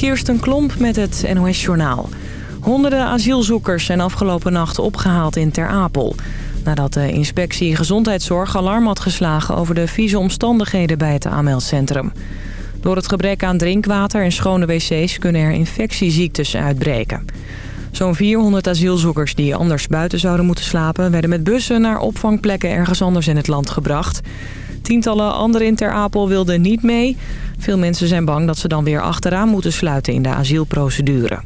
Kirsten Klomp met het NOS-journaal. Honderden asielzoekers zijn afgelopen nacht opgehaald in Ter Apel. Nadat de inspectie Gezondheidszorg alarm had geslagen... over de vieze omstandigheden bij het aanmeldcentrum. Door het gebrek aan drinkwater en schone wc's... kunnen er infectieziektes uitbreken. Zo'n 400 asielzoekers die anders buiten zouden moeten slapen... werden met bussen naar opvangplekken ergens anders in het land gebracht. Tientallen anderen in Ter Apel wilden niet mee. Veel mensen zijn bang dat ze dan weer achteraan moeten sluiten in de asielprocedure.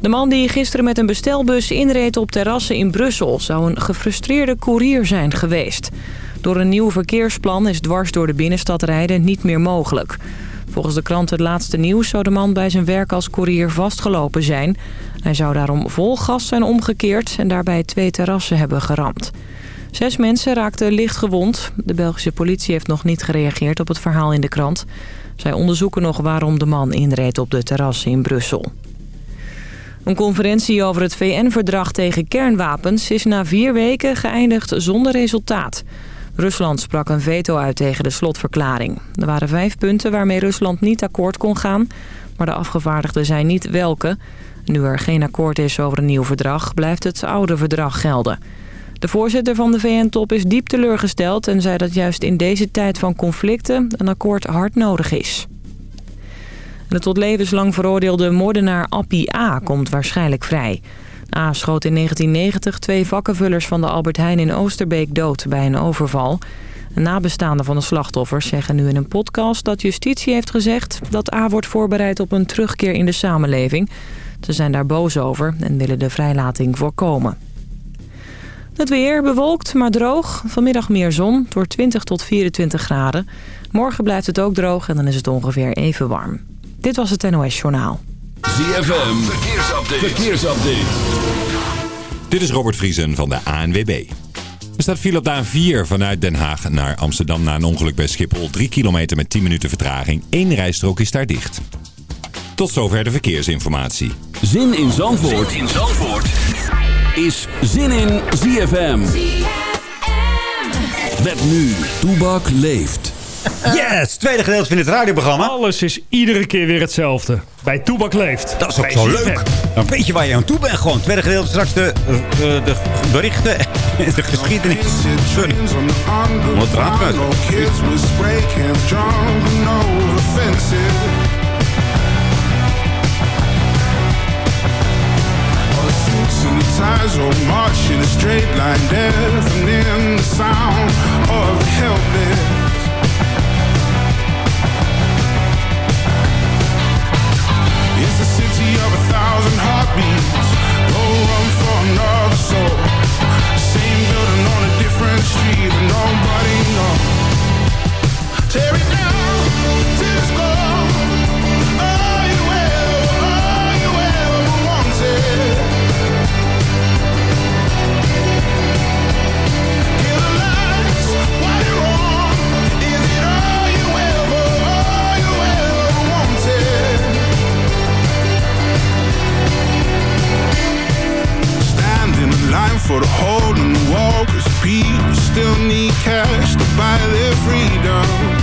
De man die gisteren met een bestelbus inreed op terrassen in Brussel... zou een gefrustreerde koerier zijn geweest. Door een nieuw verkeersplan is dwars door de binnenstad rijden niet meer mogelijk. Volgens de krant Het Laatste Nieuws zou de man bij zijn werk als koerier vastgelopen zijn. Hij zou daarom vol gas zijn omgekeerd en daarbij twee terrassen hebben geramd. Zes mensen raakten licht gewond. De Belgische politie heeft nog niet gereageerd op het verhaal in de krant. Zij onderzoeken nog waarom de man inreed op de terrassen in Brussel. Een conferentie over het VN-verdrag tegen kernwapens is na vier weken geëindigd zonder resultaat. Rusland sprak een veto uit tegen de slotverklaring. Er waren vijf punten waarmee Rusland niet akkoord kon gaan, maar de afgevaardigden zijn niet welke. Nu er geen akkoord is over een nieuw verdrag, blijft het oude verdrag gelden. De voorzitter van de VN-top is diep teleurgesteld en zei dat juist in deze tijd van conflicten een akkoord hard nodig is. De tot levenslang veroordeelde moordenaar Appie A. komt waarschijnlijk vrij. A. schoot in 1990 twee vakkenvullers van de Albert Heijn in Oosterbeek dood bij een overval. Nabestaanden van de slachtoffers zeggen nu in een podcast dat justitie heeft gezegd... dat A. wordt voorbereid op een terugkeer in de samenleving. Ze zijn daar boos over en willen de vrijlating voorkomen. Het weer bewolkt, maar droog. Vanmiddag meer zon, door 20 tot 24 graden. Morgen blijft het ook droog en dan is het ongeveer even warm. Dit was het NOS Journaal. ZFM, verkeersupdate. verkeersupdate. Dit is Robert Vriesen van de ANWB. Er staat file op de A4 vanuit Den Haag naar Amsterdam na een ongeluk bij Schiphol. 3 kilometer met 10 minuten vertraging. Eén rijstrook is daar dicht. Tot zover de verkeersinformatie. Zin in Zandvoort, zin in Zandvoort. Is Zin in ZFM. ZFM. Met nu, Toebak leeft. Yes, tweede gedeelte van dit radioprogramma. Alles is iedere keer weer hetzelfde. Bij Toebak leeft. Dat is ook zo leuk. Dan weet je waar je aan toe bent gewoon. Tweede gedeelte straks de, de, de berichten en de geschiedenis. Sorry. Wat raad met. Ties or march in a straight line deafening the sound of helpless. It's the helpless of a thousand heartbeats. No room for another soul. Same building on a different street, but nobody knows. Tear it down for the hole in the wall Cause people still need cash to buy their freedom.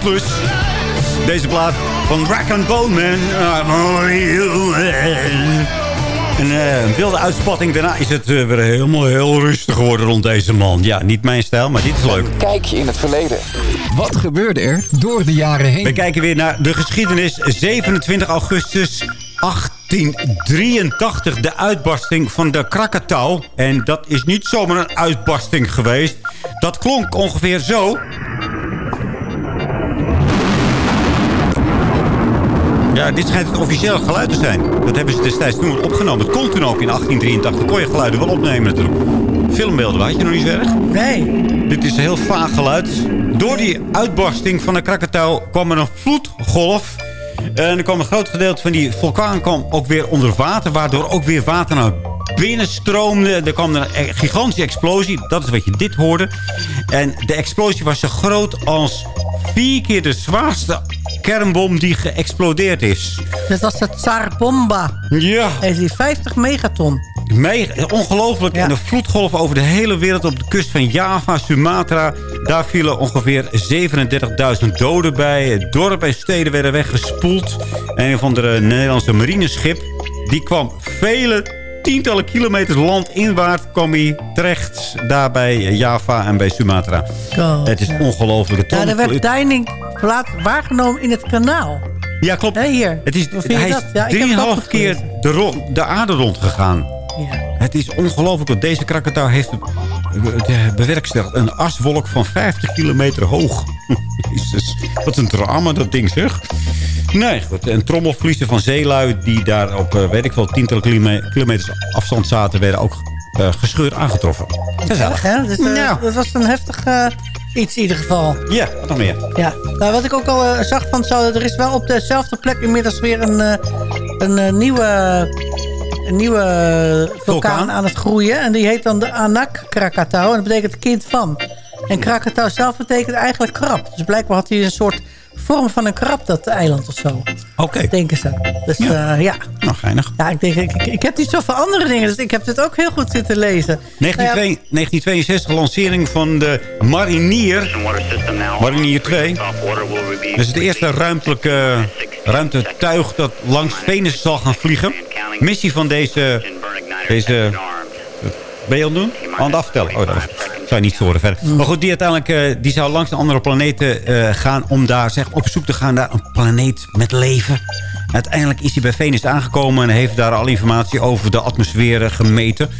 Footloose. Deze plaat van Rack and Bone Man. Een uh, wilde uitspatting. Daarna is het uh, weer helemaal heel rustig geworden rond deze man. Ja, niet mijn stijl, maar dit is leuk. Kijk je in het verleden. Wat gebeurde er door de jaren heen? We kijken weer naar de geschiedenis. 27 augustus 1883. De uitbarsting van de Krakatau. En dat is niet zomaar een uitbarsting geweest. Dat klonk ongeveer zo. Ja, dit schijnt het officiële geluid te zijn. Dat hebben ze destijds toen opgenomen. Het kon toen ook in 1883. kon je geluiden wel opnemen natuurlijk. Filmbeelden, had je nog niet zo erg? Nee. Dit is een heel vaag geluid. Door die uitbarsting van de Krakatau kwam er een vloedgolf. En er kwam een groot gedeelte van die vulkaan kwam ook weer onder water. Waardoor ook weer water naar binnen stroomde. Er kwam een gigantische explosie. Dat is wat je dit hoorde. En de explosie was zo groot als vier keer de zwaarste kernbom die geëxplodeerd is. Dat was de Tsar Bomba. Ja. Heeft die 50 megaton. Me ongelooflijk. Ja. En de vloedgolf over de hele wereld op de kust van Java, Sumatra. Daar vielen ongeveer 37.000 doden bij. Dorpen en steden werden weggespoeld. En een van de Nederlandse marineschip... die kwam vele tientallen kilometers landinwaarts kwam hij terecht. Daar bij Java en bij Sumatra. God, het is ja. ongelooflijk. Ja, er werd deining waargenomen in het kanaal. Ja, klopt. Hè, hier. Het is, hij is? Ja, drieënhalf keer de, de aarde rondgegaan. Ja. Het is ongelooflijk dat deze Krakatau heeft be- bewerkstelligd. Een aswolk van 50 kilometer hoog. Jezus, wat een drama dat ding zeg. Nee, goed. En trommelvliezen van zeelui die daar op, eh, weet ik veel, tientallen kilome- kilometers afstand zaten... werden ook eh, gescheurd aangetroffen. Gezellig. Hè? Dus, eh. Dat was een heftig eh, iets in ieder geval. Ja, wat nog meer? Ja. Nou, wat ik ook al eh, zag, van, zo, er is wel op dezelfde plek inmiddels weer een, eh, een eh, nieuwe, een nieuwe vulkaan, aan het groeien. En die heet dan de Anak Krakatau. En dat betekent kind van. En Krakatau zelf betekent eigenlijk krab. Dus blijkbaar had hij een soort vorm van een krab, dat eiland of zo. Oké, Denken ze. Dus Ja. ja. ja. nou geinig. Ja, ik, denk, ik, ik, ik heb niet zoveel andere dingen, dus ik heb dit ook heel goed zitten lezen. Nou ja, 1962, 1962 lancering van de Marinier. Marinier 2. Dat is het eerste ruimtelijke ruimtetuig dat langs Venus zal gaan vliegen. Missie van deze... deze ben je aan het doen? Aan het aftellen. Oh, dat zou je niet horen verder. Maar goed, die uiteindelijk eh, die zou langs een andere planeten eh, gaan... om daar zeg, op zoek te gaan naar een planeet met leven. Uiteindelijk is hij bij Venus aangekomen... en heeft daar al informatie over de atmosfeer eh, gemeten.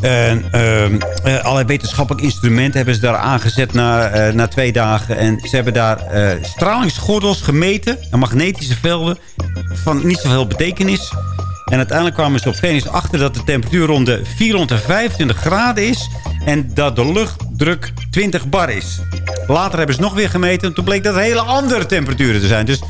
En eh, allerlei wetenschappelijke instrumenten hebben ze daar aangezet na, eh, twee dagen. En ze hebben daar eh, stralingsgordels gemeten. En magnetische velden van niet zoveel betekenis. En uiteindelijk kwamen ze op Venus achter dat de temperatuur rond de 425 graden is. En dat de luchtdruk 20 bar is. Later hebben ze nog weer gemeten. En toen bleek dat hele andere temperaturen te zijn. Dus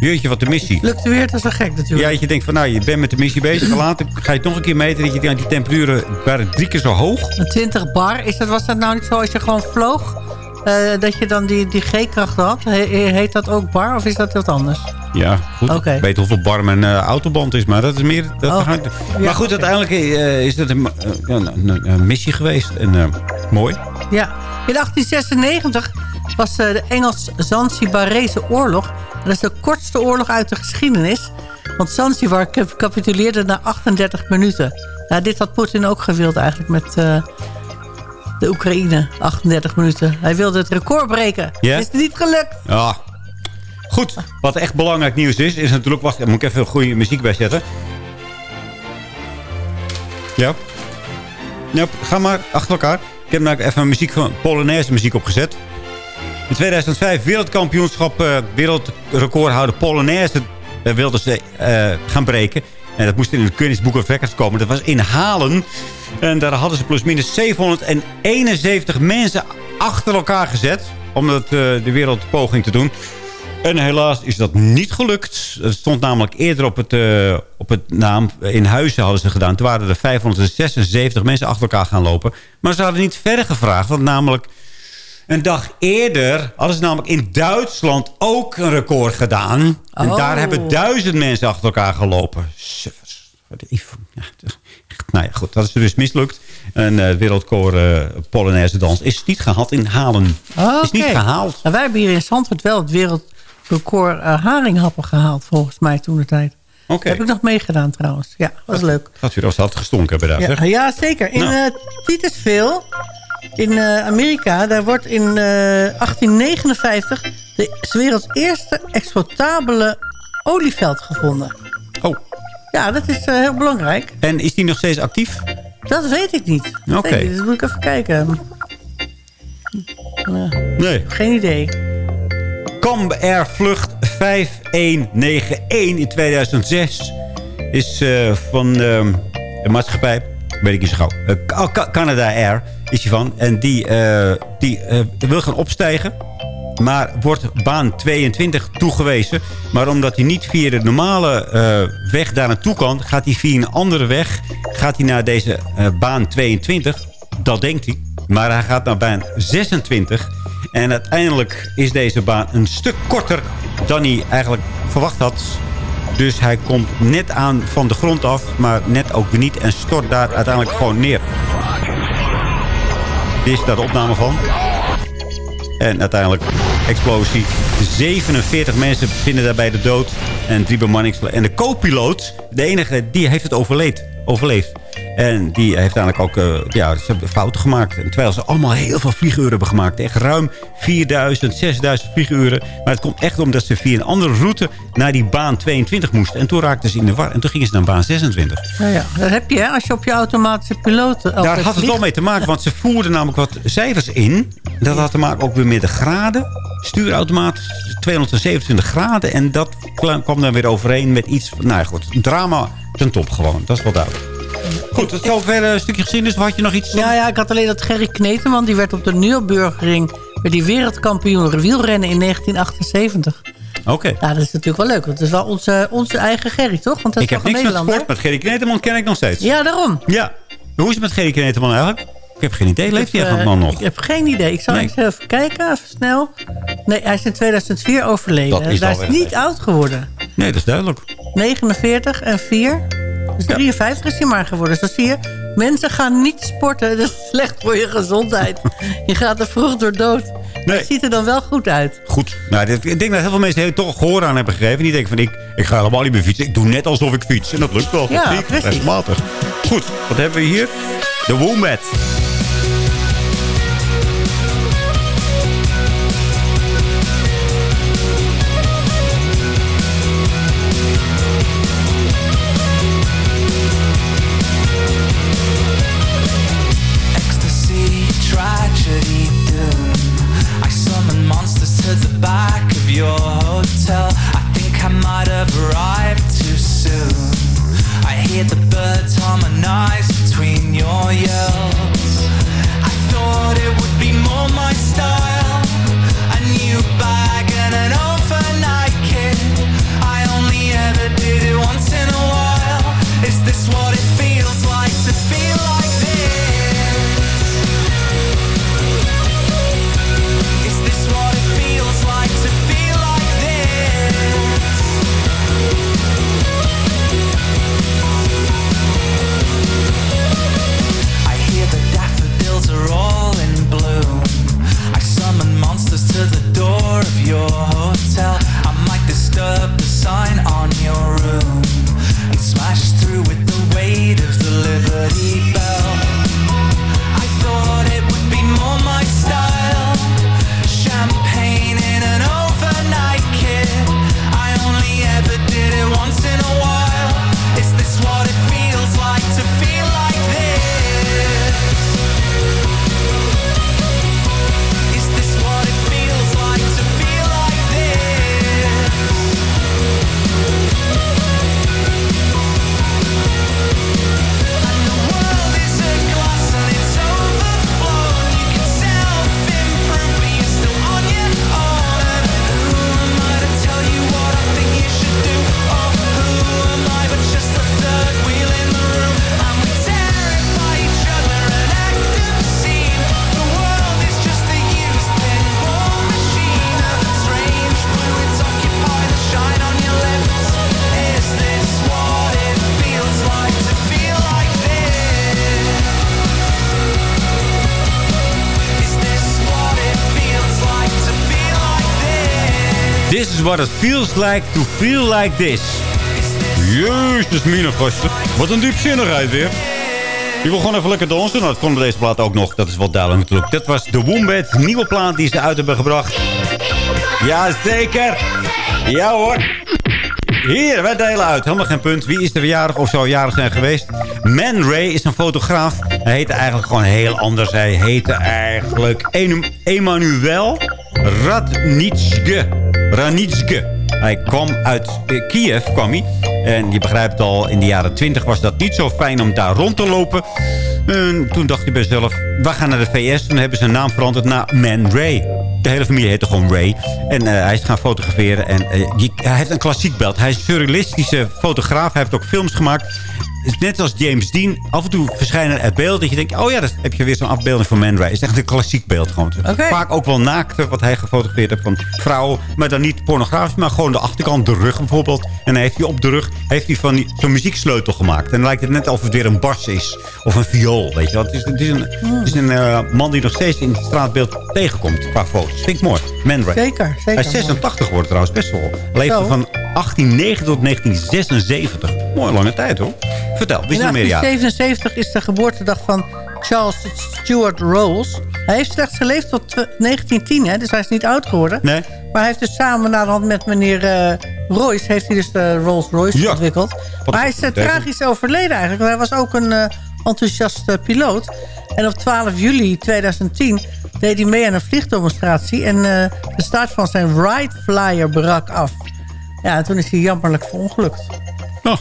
jeetje, wat de missie. Fluctueert als een gek natuurlijk. Ja, dat je denkt van nou, je bent met de missie bezig. Later ga je het nog een keer meten. Dat je denkt, die temperaturen waren drie keer zo hoog. Een 20 bar, is dat, was dat nou niet zo als je gewoon vloog? eh, dat je dan die, die G-kracht had? He- he- heet dat ook bar of is dat wat anders? Ja, goed. Ik weet hoeveel bar mijn eh, autoband is, maar dat is meer... Dat Oh, ja, maar goed, uiteindelijk eh, is dat een, eh, een, missie geweest. En mooi. Ja. In 1896 was de Engels-Zanzibarese oorlog. En dat is de kortste oorlog uit de geschiedenis. Want Zanzibar cap- capituleerde na 38 minuten. Nou, dit had Poetin ook gewild eigenlijk met de Oekraïne. 38 minuten. Hij wilde het record breken. Is niet gelukt. Ja. Goed, wat echt belangrijk nieuws is, is natuurlijk... Wacht, moet ik even goede muziek bij zetten. Ja. Ja, ga maar achter elkaar. Ik heb namelijk even muziek van Polonaise muziek opgezet. In 2005 wereldkampioenschap, eh, wereldrecordhouder Polonaise eh, wilden ze eh, gaan breken. En dat moest in het Guinness Book of Records komen. Dat was in Halen. En daar hadden ze plusminus 771 mensen achter elkaar gezet. Om dat, de wereldpoging te doen. En helaas is dat niet gelukt. Het stond namelijk eerder op het, eh, op het naam. In Huizen hadden ze gedaan. Toen waren er 576 mensen achter elkaar gaan lopen. Maar ze hadden niet verder gevraagd. Want namelijk een dag eerder hadden ze namelijk in Duitsland ook een record gedaan. En Oh. daar hebben duizend mensen achter elkaar gelopen. Suffers. Ja, Nou ja, goed, dat is dus mislukt. Een uh, wereldkoor uh, Polonaise dans is niet gehaald in Halen. Oh, Is niet gehaald. En wij hebben hier in Zandvoort wel het wereldrecord eh, haringhappen gehaald, volgens mij toen de tijd. Oké. Heb ik nog meegedaan trouwens. Ja, was leuk. Dat u dat had gestonken hebben daar, Ja, zeg. ja zeker. In Nou. eh Titusville, in eh, Amerika, daar wordt in eh, 1859 de werelds eerste exploitabele olieveld gevonden. Oh, Ja, dat is heel belangrijk. en is die nog steeds actief? Dat weet ik niet. Dat Oké. Dat moet ik even kijken. Nee. geen idee. Air Vlucht 5191 in 2006 is eh, van ehm, een maatschappij, weet ik niet zo gauw, eh, Ca- Canada Air is die van. En die, eh, die wil gaan opstijgen, maar wordt baan 22 toegewezen. Maar omdat hij niet via de normale weg daar naartoe kan, gaat hij via een andere weg gaat hij naar deze baan 22. Dat denkt hij. Maar hij gaat naar baan 26. En uiteindelijk is deze baan een stuk korter dan hij eigenlijk verwacht had. Dus hij komt net aan van de grond af, maar net ook niet. En stort daar uiteindelijk gewoon neer. Dit is daar de opname van. En uiteindelijk explosie. 47 mensen vinden daarbij de dood. En drie bemanningsleden. En de co-piloot, de enige, die heeft het overleefd. overleefd. En die heeft uiteindelijk ook eh, ja, ze hebben fouten gemaakt. En terwijl ze allemaal heel veel vlieguren hebben gemaakt. Echt ruim 4000, 6000 vlieguren. Maar het komt echt omdat ze via een andere route naar die baan 22 moesten. En toen raakten ze in de war. En toen gingen ze naar baan 26. Nou ja, dat heb je hè, als je op je automatische piloot Daar had het vliegt. wel mee te maken, want ze voerden namelijk wat cijfers in. Dat had te maken ook weer met de graden. Stuurautomaat 227 graden. En dat kwam dan weer overeen met iets... Nou ja, goed, drama ten top gewoon. Dat is wel duidelijk. Goed, tot zover een stukje geschiedenis. Had je nog iets? Ja, ja, ik had alleen dat Gerry Kneteman, die werd op de Nürburgring... werd die wereldkampioen wielrennen in 1978. Oké. Ja, dat is natuurlijk wel leuk, want het is wel onze, onze eigen Gerry, toch? Want dat is Ik heb niks met sport. Met Gerry Kneteman ken ik nog steeds. Ja, daarom. Ja. Hoe is het met Gerry Kneteman eigenlijk? Ik heb geen idee. Leeft hij eigenlijk eh, nog? Ik heb geen idee. Ik zal Nee. eens even kijken, even snel. Nee, hij is in 2004 overleden. Dat is hij is niet oud geworden. Nee, dat is duidelijk. 49 en 4. Dus 53 is hij maar geworden. Dus dat zie je. Mensen gaan niet sporten. Dat is slecht voor je gezondheid. je gaat er vroeg door dood. Nee. het ziet er dan wel goed uit. Goed. Nou, dit- ik denk dat heel veel mensen heel toch gehoor aan hebben gegeven. Die denken van, ik, ik ga helemaal niet meer fietsen. Ik doe net alsof ik fiets. En dat lukt wel. Ja, precies. Goed, wat hebben we hier? De Wombat. Is what it feels like to feel like this. Jezus, mine gasten. Wat een diepzinnigheid weer. Je wil gewoon even lekker dansen. Nou, dat kon bij deze plaat ook nog. Dat is wel duidelijk natuurlijk. Dat was de Wombat, nieuwe plaat die ze uit hebben gebracht. Jazeker. Ja hoor. Hier, wij delen uit. Helemaal geen punt. Wie is er jarig of zou jarig zijn geweest? Man Ray is een fotograaf. Hij heette eigenlijk gewoon heel anders. Hij heette eigenlijk Emanuel Radnitske. Ranitske. Hij kwam uit eh, Kiev, kwam hij. En je begrijpt al, in de jaren 20 was dat niet zo fijn om daar rond te lopen. En toen dacht hij bij zichzelf, we gaan naar de VS. Toen hebben ze zijn naam veranderd naar Man Ray. De hele familie heette gewoon Ray. En eh, hij is gaan fotograferen. En eh, hij heeft een klassiek beeld. Hij is een surrealistische fotograaf. Hij heeft ook films gemaakt. Net als James Dean. Af en toe verschijnen er beelden dat je denkt... oh ja, dan heb je weer zo'n afbeelding van Man Ray. Het is echt een klassiek beeld gewoon. Vaak ook wel naakte wat hij gefotografeerd heeft van vrouwen. Maar dan niet pornografisch, maar gewoon de achterkant, de rug bijvoorbeeld. En dan heeft hij op de rug heeft hij van zo'n muzieksleutel gemaakt. En dan lijkt het net alsof het weer een bas is. Of een viool, weet je wel. Het is, het is een, het is een eh, man die nog steeds in het straatbeeld tegenkomt qua foto's. Vind ik mooi. Man Ray. Zeker, zeker. Hij is 86 geworden trouwens, best wel. Zo. van 1890 tot 1976. Mooie lange tijd hoor. Vertel, wie is In er meer jaar? 1877 is de geboortedag van Charles Stuart Rolls. Hij heeft slechts geleefd tot eh, 1910, hè, dus hij is niet oud geworden. Nee. Maar hij heeft dus samen na de hand met meneer eh, Royce... heeft hij dus de Rolls-Royce Ja. ontwikkeld. Wat Maar hij is eh, tragisch overleden eigenlijk. want Hij was ook een eh, enthousiast eh, piloot. En op 12 juli 2010 deed hij mee aan een vliegdemonstratie... en eh, de start van zijn Wright Flyer brak af. Ja, en toen is hij jammerlijk verongelukt. Oh,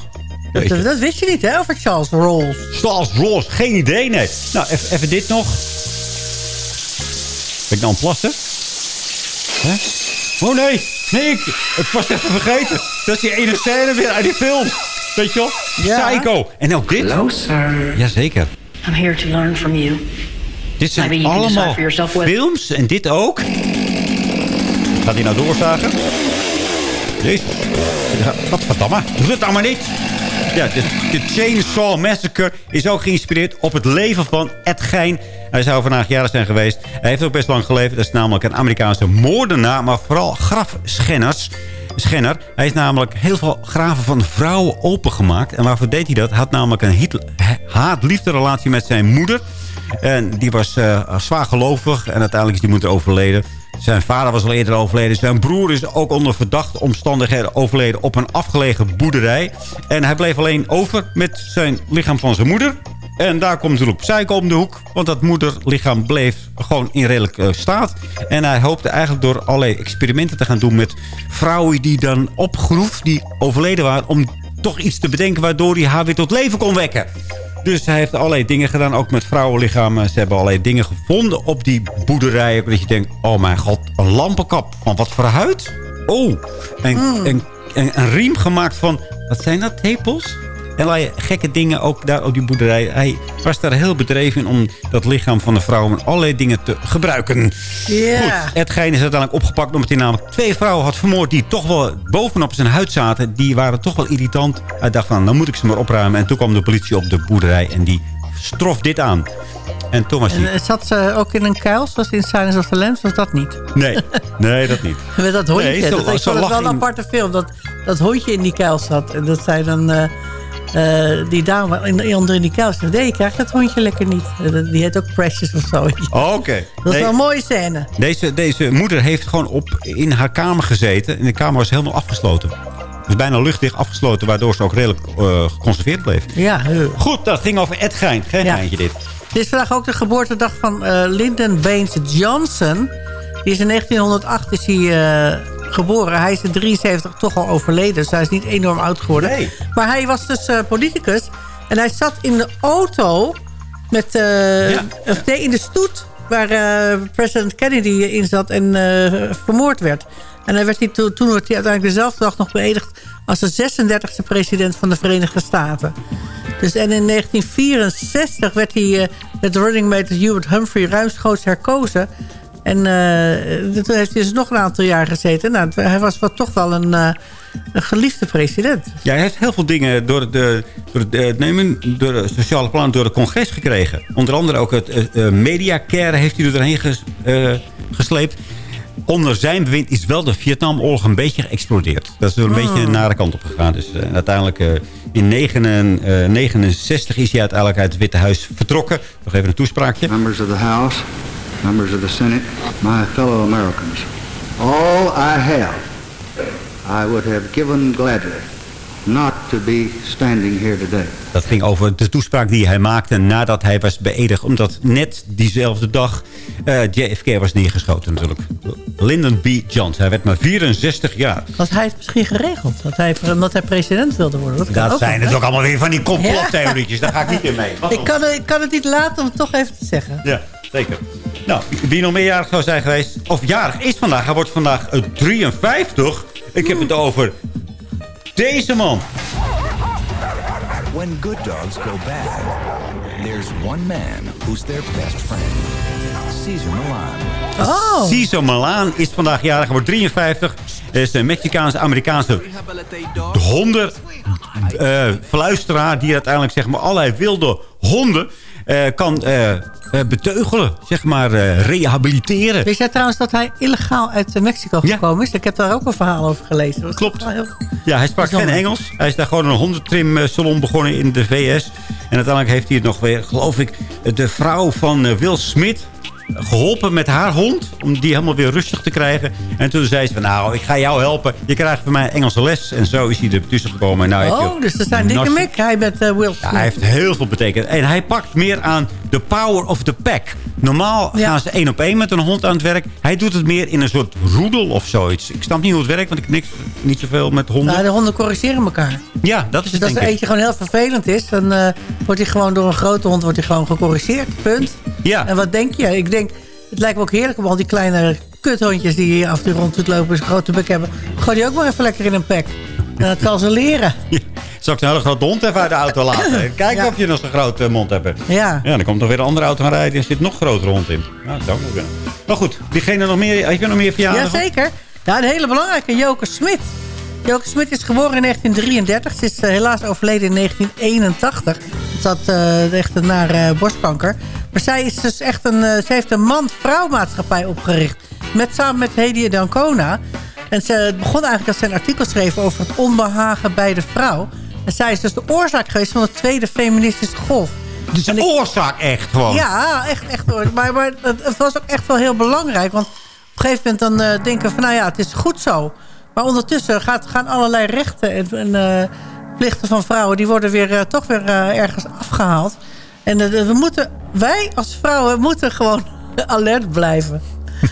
Dat, dat wist je niet, hè, over Charles Rolls. Charles Ross, geen idee, nee. Nou, even, even dit nog. Ben ik nou het plassen? Hè? Oh nee, nee, ik, ik was even vergeten. Dat is die ene scène weer uit die film. Weet je wel? Ja. Psycho. En ook dit. Hello, sir. Jazeker. I'm here to learn from you. Dit zijn you allemaal films. En dit ook. Gaat hij nou doorzagen? Jezus. Ja, Gadverdamme. Doe nou maar niet. Ja, de, de Chainsaw Massacre is ook geïnspireerd op het leven van Ed Gein. Hij zou vandaag jaren zijn geweest. Hij heeft ook best lang geleefd. Dat is namelijk een Amerikaanse moordenaar, maar vooral grafschenners. Schenner. Hij heeft namelijk heel veel graven van vrouwen opengemaakt. En waarvoor deed hij dat? Hij had namelijk een haat-liefde relatie met zijn moeder. En die was eh, zwaar gelovig. En uiteindelijk is die moeder overleden. Zijn vader was al eerder overleden. Zijn broer is ook onder verdachte omstandigheden overleden op een afgelegen boerderij. En hij bleef alleen over met zijn lichaam van zijn moeder. En daar komt natuurlijk Psycho om de hoek. Want dat moederlichaam bleef gewoon in redelijk eh, staat. En hij hoopte eigenlijk door allerlei experimenten te gaan doen met vrouwen die dan opgroef, die overleden waren. Om toch iets te bedenken waardoor hij haar weer tot leven kon wekken. Dus hij heeft allerlei dingen gedaan, ook met vrouwenlichamen. Ze hebben allerlei dingen gevonden op die boerderij. Dat je denkt, oh mijn god, een lampenkap. Van wat voor huid? Oh, en, en, en een riem gemaakt van, wat zijn dat, tepels? En allerlei gekke dingen ook daar op die boerderij. Hij was daar heel bedreven om dat lichaam van de vrouw... met allerlei dingen te gebruiken. Ja. Goed, Ed Gein is uiteindelijk opgepakt... omdat hij namelijk twee vrouwen had vermoord... die toch wel bovenop zijn huid zaten. Die waren toch wel irritant. Hij dacht van, dan moet ik ze maar opruimen. En toen kwam de politie op de boerderij... en die strof dit aan. En was En eh, zat ze ook in een kuil, zoals in Silence of the Lambs? Was dat niet? Nee, nee, dat niet. Met dat hondje. Nee, zo- dat, ik vond het wel een in- aparte film. Dat, dat hondje in die kuil zat. En dat zij dan... eh, eh, die dame in, onder in die zegt... Nee, ik krijg dat hondje lekker niet. Eh, Die heet ook Precious of zo. Oké. Dat is Nee. wel een mooie scène. Deze, deze moeder heeft gewoon op, in haar kamer gezeten. En de kamer was helemaal afgesloten. Dus bijna luchtdicht afgesloten, waardoor ze ook redelijk eh, geconserveerd bleef. Ja. Goed, dat ging over Ed Gein. Geen Ja. geintje dit. Dit is vandaag ook de geboortedag van Lyndon Baines Johnson. Die is in 1908 is hij, geboren. Hij is in 73 toch al overleden. Dus hij is niet enorm oud geworden. Nee. Maar hij was dus eh, politicus. En hij zat in de auto met, eh, Ja. of nee, in de stoet waar eh, president Kennedy in zat en vermoord werd. En hij werd toen werd hij uiteindelijk dezelfde dag nog beëdigd als de 36e president van de Verenigde Staten. Dus en in 1964 werd hij met running mate Hubert Humphrey ruimschoots herkozen. En eh, toen heeft hij dus nog een aantal jaar gezeten. Nou, hij was wel toch wel een, eh, een geliefde president. Ja, hij heeft heel veel dingen door, de, door, de, nemen, door het sociale plan door het congres gekregen. Onder andere ook het eh, eh, mediacare heeft hij er doorheen ges, eh, gesleept. onder zijn bewind is wel de Vietnamoorlog een beetje geëxplodeerd. Dat is er een beetje een nare kant op gegaan. Dus eh, uiteindelijk eh, in 1969 is hij uiteindelijk uit het Witte Huis vertrokken. Nog even een toespraakje. Members of the House, members of the Senate, my fellow Americans. All I have, I would have given gladly not to be standing here today. Dat ging over de toespraak die hij maakte nadat hij was beëdigd. Omdat net diezelfde dag eh, JFK was neergeschoten natuurlijk. Lyndon B. Johnson. Hij werd maar 64 jaar. Had hij het misschien geregeld? Dat hij, omdat hij president wilde worden? Dat, kan Dat ook zijn het ook allemaal weer van die complottheorietjes. Daar ga ik niet in mee. Ik kan, ik kan het niet laten om het toch even te zeggen. Ja, zeker. Nou, wie nog meerjarig zou zijn geweest, of jarig is vandaag. Hij wordt vandaag eh, 53. Ik heb het over deze man. When good dogs go bad, there's one man who's their best friend. Caesar Milan. Oh. Cesar Milan is vandaag jarig. Hij wordt 53. Hij is een Mexicaanse-Amerikaanse honden eh, fluisteraar... die uiteindelijk zeg maar, allerlei wilde honden eh, kan eh, eh, beteugelen. Zeg maar eh, rehabiliteren. Wist jij trouwens dat hij illegaal uit eh, Mexico gekomen is? Ik heb daar ook een verhaal over gelezen. Dat Klopt. heel- Ja, hij sprak geen. Engels. Hij is daar gewoon een hondentrimsalon begonnen in de VS. En uiteindelijk heeft hij het nog weer, geloof ik, de vrouw van eh, Will Smith geholpen met haar hond. Om die helemaal weer rustig te krijgen. En toen zei ze van, nou, ik ga jou helpen. Je krijgt van mij Engelse les. En zo is hij er tussen gekomen. En nou Oh, dus er zijn dikke mik. Hij met Will Ja, hij heeft heel veel betekend. En hij pakt meer aan de power of the pack. Normaal gaan ze één op één met een hond aan het werk. Hij doet het meer in een soort roedel of zoiets. Ik snap niet hoe het werkt, want ik heb niks, niet zoveel met honden. Nou, de honden corrigeren elkaar. Ja, dat is Dus het als er eentje gewoon heel vervelend is... dan eh, wordt hij gewoon door een grote hond wordt hij gewoon gecorrigeerd. Punt. Ja. En wat denk je? Ik denk, het lijkt me ook heerlijk om al die kleine kuthondjes... die hier af en toe rond lopen, een grote bek hebben... gooi die ook maar even lekker in een pek. En dat kan ze leren. Zal ik zo'n hele grote hond even uit de auto laten? Kijken Ja. of je nog zo'n grote mond hebt. Ja. Ja, dan komt er weer een andere auto gaan rijden en zit nog grotere hond in. Ja, dat zou ook wel kunnen. Maar goed, diegene nog meer, heb je nog meer verjaardagen? Jazeker. Ja, een hele belangrijke, Joke Smit. Joke Smit is geboren in 1933. Ze is eh, helaas overleden in 1981. Ze had eh, echt een nare borstkanker. Maar zij is dus echt een, eh, ze heeft een man-vrouw maatschappij opgericht. Met, samen met Hedy Dancona. En ze het begon eigenlijk dat ze een artikel schreef over het onbehagen bij de vrouw. En zij is dus de oorzaak geweest van de tweede feministische golf. Dus de oorzaak echt gewoon? Ja, echt, echt hoor. Maar, maar het, was ook echt wel heel belangrijk. Want op een gegeven moment dan eh, denken we van... nou ja, het is goed zo. Maar ondertussen gaat, gaan allerlei rechten en, en eh, plichten van vrouwen... die worden weer, toch weer ergens afgehaald. En eh, we moeten, wij als vrouwen moeten gewoon alert blijven.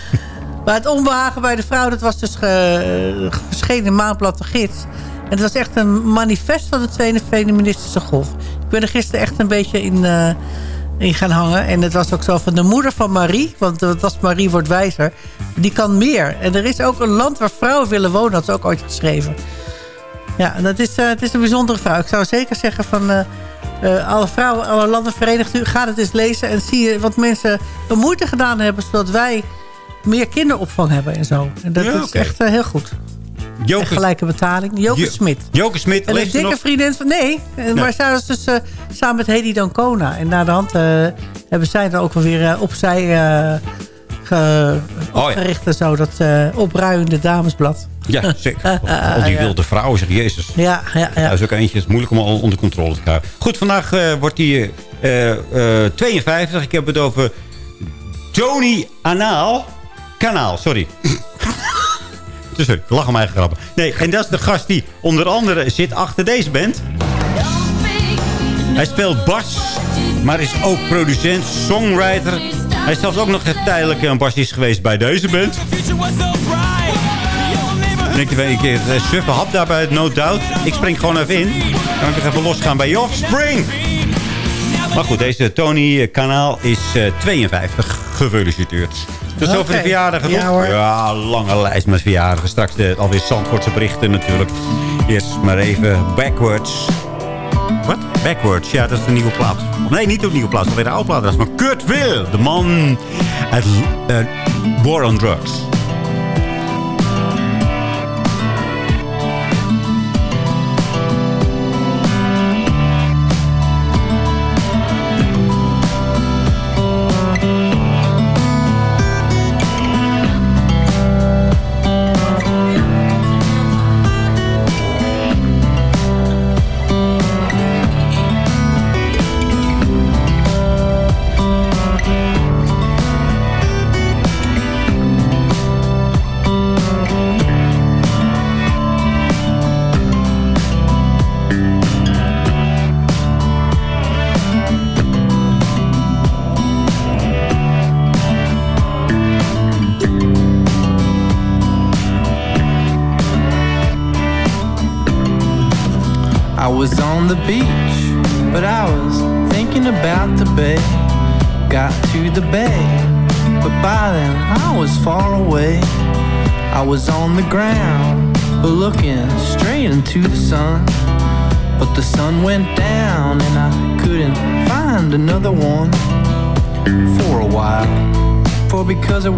maar het onbehagen bij de vrouw... dat was dus ge- verschenen in Maandblad de Gids. En het was echt een manifest van de tweede feministische golf. Ik ben er gisteren echt een beetje in... eh, in gaan hangen. En het was ook zo van de moeder van Marie. Want het was Marie wordt wijzer. Die kan meer. En er is ook een land waar vrouwen willen wonen. had ze ook ooit geschreven. Ja, dat is, eh, het is een bijzondere vrouw. Ik zou zeker zeggen van... eh, eh, alle vrouwen, alle landen verenigd u. Ga het eens lezen. En zie je wat mensen de moeite gedaan hebben. Zodat wij meer kinderopvang hebben en zo. En dat Ja, is echt eh, heel goed. Joke- gelijke betaling. Joke Jo- Smit. Joke Smit, En een dikke nog? vriendin van... Nee, eh, maar zij was dus samen met Hedy Dancona. En na de hand hebben zij dan ook wel weer opzij. Opgericht. en Zo, dat eh opruiende damesblad. Ja, zeker. Al die wilde vrouwen, zeg Jezus. Ja, ja, ja. Is ook eentje. Het is moeilijk om al onder controle te krijgen. Goed, vandaag eh, wordt hij eh, eh, 52. Ik heb het over Tony Anaal. Kanaal, sorry. Dus ik lach om eigen grappen. Nee, en dat is de gast die onder andere zit achter deze band. Hij speelt bas, maar is ook producent, songwriter. Hij is zelfs ook nog tijdelijk een bassist geweest bij deze band. Denk je wel een keer, uh, suffe hap daarbij, no doubt. Ik spring gewoon even in. Dan kan ik even losgaan bij Offspring. Maar goed, deze Tony Kanaal is eh, 52. Gefeliciteerd. Is over de Oké. verjaardag genoeg. Ja. Ja, lange lijst met verjaardagen. Straks de, alweer Zandvoortse berichten natuurlijk. Eerst maar even Backwards. Backwards, ja, dat is de nieuwe plaat. Of nee, niet de nieuwe plaat, dat is alweer de oude plaat. Dat is maar Kurt Will, de man uit eh, War on Drugs.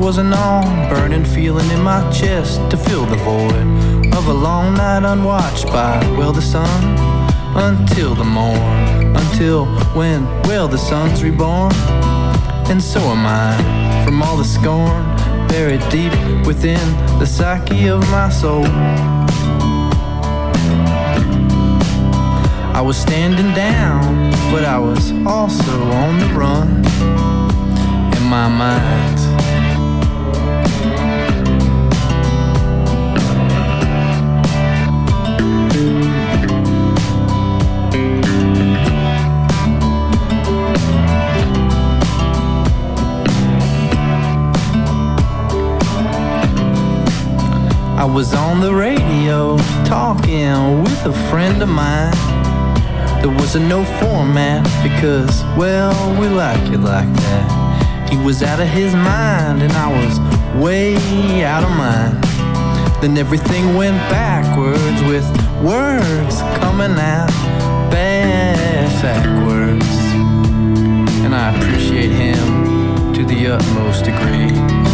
Was an all burning feeling in my chest to fill the void of a long night unwatched by, well, the sun until the morn. Until when, well, the sun's reborn. And so am I from all the scorn buried deep within the psyche of my soul. I was standing down, but I was also on the run in my mind. Was on the radio talking with a friend of mine. There was a no format because, well, we like it like that. He was out of his mind and I was way out of mine. Then everything went backwards with words coming out backwards. And I appreciate him to the utmost degree.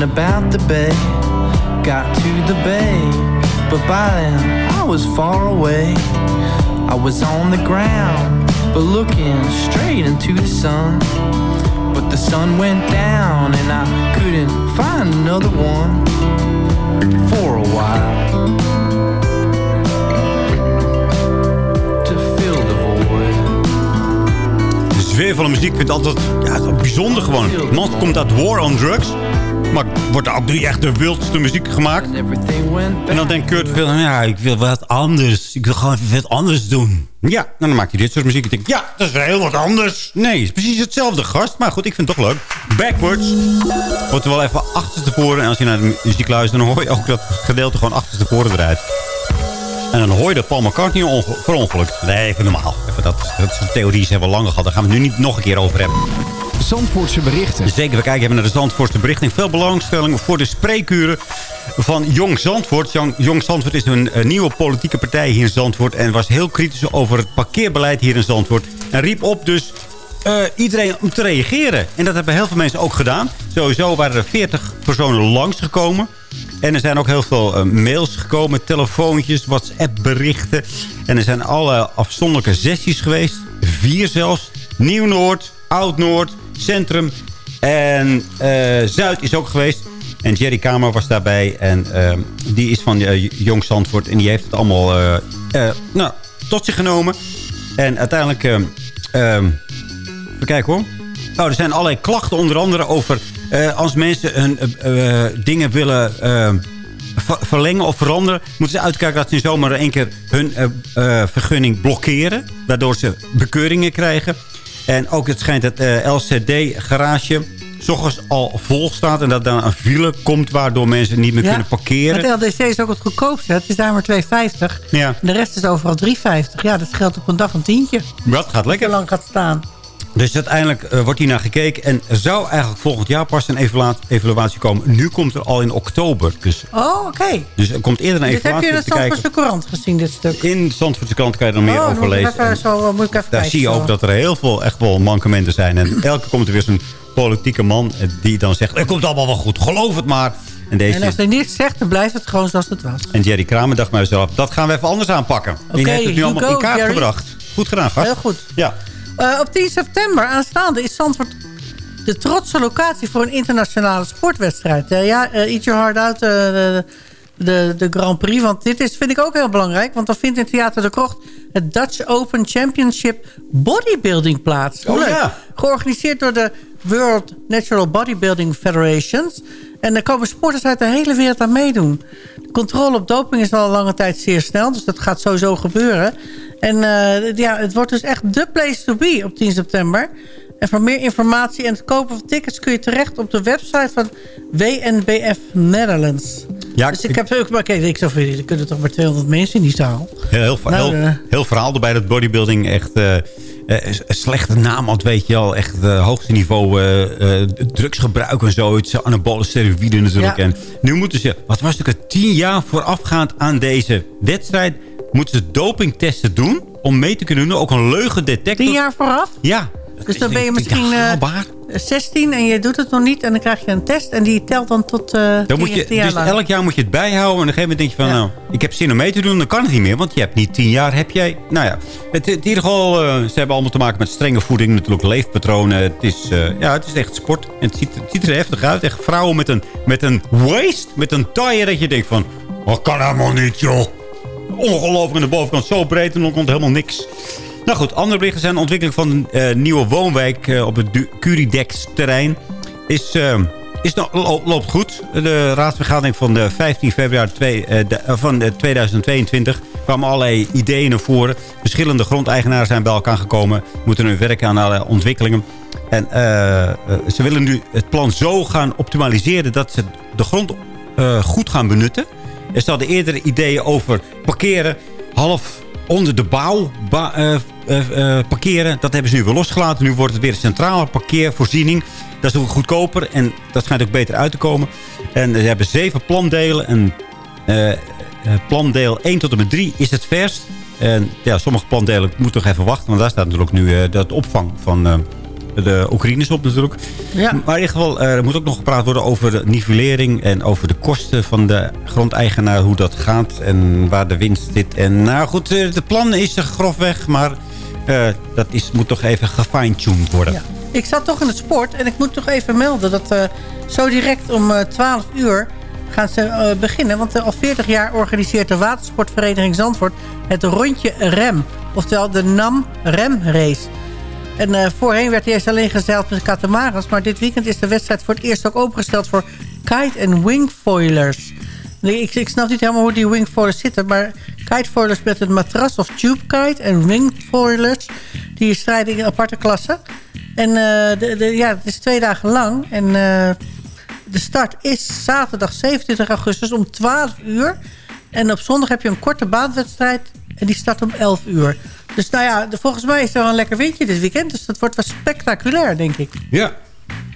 Thinking about the bay. Got to the bay, but by then I was far away. I was on the ground, but looking straight into the sun. But the sun went down, and I couldn't find another one for a while. Sfeer van de muziek vind ik altijd ja, bijzonder gewoon. De man komt uit War on Drugs. Maar wordt er ook niet echt de wildste muziek gemaakt. En dan denkt Kurt veel, ja, ik wil wat anders. Ik wil gewoon even wat anders doen. Ja, nou, dan maakt hij dit soort muziek. Ik denk, ja, dat is wel heel wat anders. Nee, het is precies hetzelfde gast. Maar goed, ik vind het toch leuk. Backwards. Wordt er wel even achterstevoren. En als je naar de muziek luistert, dan hoor je ook dat gedeelte gewoon achterstevoren eruit. En dan hoor je dat Paul McCartney onge verongelukt. Nee, even normaal. Even dat, dat soort theorieën hebben we lang gehad. Daar gaan we het nu niet nog een keer over hebben. Zandvoortse berichten. Zeker, we kijken even naar de Zandvoortse berichting. Veel belangstelling voor de spreekuren van Jong Zandvoort. Jong, Zandvoort is een, een nieuwe politieke partij hier in Zandvoort. En was heel kritisch over het parkeerbeleid hier in Zandvoort. En riep op dus eh, iedereen om te reageren. En dat hebben heel veel mensen ook gedaan. Sowieso waren er 40 personen langsgekomen. En er zijn ook heel veel eh, mails gekomen, telefoontjes, WhatsApp-berichten. En er zijn alle afzonderlijke sessies geweest. Vier zelfs. Nieuw-Noord, Oud-Noord, Centrum en eh, Zuid is ook geweest. En Jerry Kamer was daarbij. En eh, die is van uh, Jong Zandvoort. En die heeft het allemaal nou, tot zich genomen. En uiteindelijk... even kijken hoor. Oh, er zijn allerlei klachten onder andere over... als mensen hun dingen willen verlengen of veranderen... moeten ze uitkijken dat ze in zomaar één keer hun vergunning blokkeren. Waardoor ze bekeuringen krijgen. En ook het schijnt het LCD-garage s'ochtends al vol staat... en dat dan een file komt waardoor mensen niet meer kunnen parkeren. Het LDC is ook het goedkoopste. Het is daar maar 2,50. Ja. De rest is overal 3,50. Ja, dat scheelt op een dag een tientje. Dat gaat lekker. Hoe lang gaat staan. Dus uiteindelijk uh, wordt hier naar gekeken. En er zou eigenlijk volgend jaar pas een evaluatie, evaluatie komen. Nu komt er al in oktober. Dus, oh, oké. Okay. Dus er komt eerder een dit evaluatie heb je in de Zandvoortse Courant gezien, dit stuk? In de Zandvoortse Courant kan je er nog meer oh, over lezen. Even, zo, moet ik even daar kijken, zie je ook zo. dat er heel veel, echt wel mankementen zijn. En elke komt er weer zo'n politieke man die dan zegt... Het komt allemaal wel goed, geloof het maar. En, deze... en als hij niets zegt, dan blijft het gewoon zoals het was. En Jerry Kramer dacht bij mezelf... dat gaan we even anders aanpakken. Die heeft het nu allemaal go, in kaart Jerry. gebracht. Goed gedaan, gast. Heel goed. Ja. Uh, op 10 september aanstaande is Zandvoort de trotse locatie voor een internationale sportwedstrijd. Uh, ja, uh, eat your heart out, de, de, de Grand Prix. Want dit is, vind ik ook heel belangrijk. Want dan vindt in Theater de Krocht het Dutch Open Championship Bodybuilding plaats. Oh, ja. Georganiseerd door de World Natural Bodybuilding Federations. En er komen sporters uit de hele wereld aan meedoen. De controle op doping is al lange tijd zeer snel. Dus dat gaat sowieso gebeuren. En eh, ja, het wordt dus echt de place to be op 10 september. En voor meer informatie en het kopen van tickets... kun je terecht op de website van WNBF Netherlands. Ja, dus ik, heb ook... Maar kijk, ik zou vinden, er kunnen toch maar 200 mensen in die zaal. Heel, heel, Nou, heel, eh. heel verhaal erbij dat bodybuilding echt... eh, slechte naam had, weet je al. Echt hoogste niveau eh, drugsgebruik en zoiets. Anabole steroïden natuurlijk. Ja. En nu moeten ze, wat was het, tien jaar voorafgaand aan deze wedstrijd... moeten ze dopingtesten doen om mee te kunnen doen. Ook een leugendetector. Tien jaar vooraf? Ja. Dus dan ben je misschien Ja, eh, haalbaar. 16 en je doet het nog niet. En dan krijg je een test. En die telt dan tot eh Dan tien, moet je, jaar dus lang. elk jaar moet je het bijhouden. En op een gegeven moment denk je van, Ja. nou, ik heb zin om mee te doen. Dan kan het niet meer, want je hebt niet tien jaar. Heb jij, nou ja, het, in ieder geval, eh, ze hebben allemaal te maken met strenge voeding. Natuurlijk leefpatronen. Het is, eh, ja, het is echt sport. En het ziet, het ziet er heftig uit. Echt vrouwen met een, met een waist, met een taille dat je denkt van, dat kan helemaal niet, joh. Ongelooflijk aan de bovenkant zo breed en dan komt helemaal niks. Nou goed, andere berichten zijn de ontwikkeling van een eh, nieuwe woonwijk eh, op het Curidex-terrein. Is, eh, is nog, lo- loopt goed. De raadsvergadering van de 15 februari van eh, 2022 kwamen allerlei ideeën naar voren. Verschillende grondeigenaren zijn bij elkaar gekomen. Moeten nu werken aan alle ontwikkelingen. En ze willen nu het plan zo gaan optimaliseren... dat ze de grond goed gaan benutten. Er hadden eerdere ideeën over parkeren half onder de bouw eh, eh, eh, parkeren. Dat hebben ze nu weer losgelaten. Nu wordt het weer een centrale parkeervoorziening. Dat is ook goedkoper en dat schijnt ook beter uit te komen. En ze hebben zeven plandelen. En plandeel 1 tot en met 3 is het verst. En ja, sommige plandelen moeten nog even wachten. Want daar staat natuurlijk nu dat opvang van de Oekraïners op natuurlijk. Ja. Maar in ieder geval, er moet ook nog gepraat worden over de nivellering... en over de kosten van de grondeigenaar, hoe dat gaat... en waar de winst zit. En nou goed, eh, de plan is er grofweg, maar eh, dat is, moet toch even gefine-tuned worden. Ja. Ik zat toch in het sport en ik moet toch even melden dat eh, zo direct om eh 12 uur gaan ze beginnen. Want al 40 jaar organiseert de watersportvereniging Zandvoort het rondje rem. Oftewel de NAM Rem Race. En eh, voorheen werd hij eerst alleen gezeild met katamaras. Maar dit weekend is de wedstrijd voor het eerst ook opengesteld voor kite- en wingfoilers. Ik, ik snap niet helemaal hoe die wingfoilers zitten. Maar kitefoilers met een matras of tube kite en wingfoilers... die strijden in aparte klassen. En eh, de, ja, het is twee dagen lang. En eh, de start is zaterdag 27 augustus om 12 uur. En op zondag heb je een korte baanwedstrijd. En die start om 11 uur. Dus nou ja, volgens mij is er wel een lekker windje dit weekend. Dus dat wordt wel spectaculair, denk ik. Ja.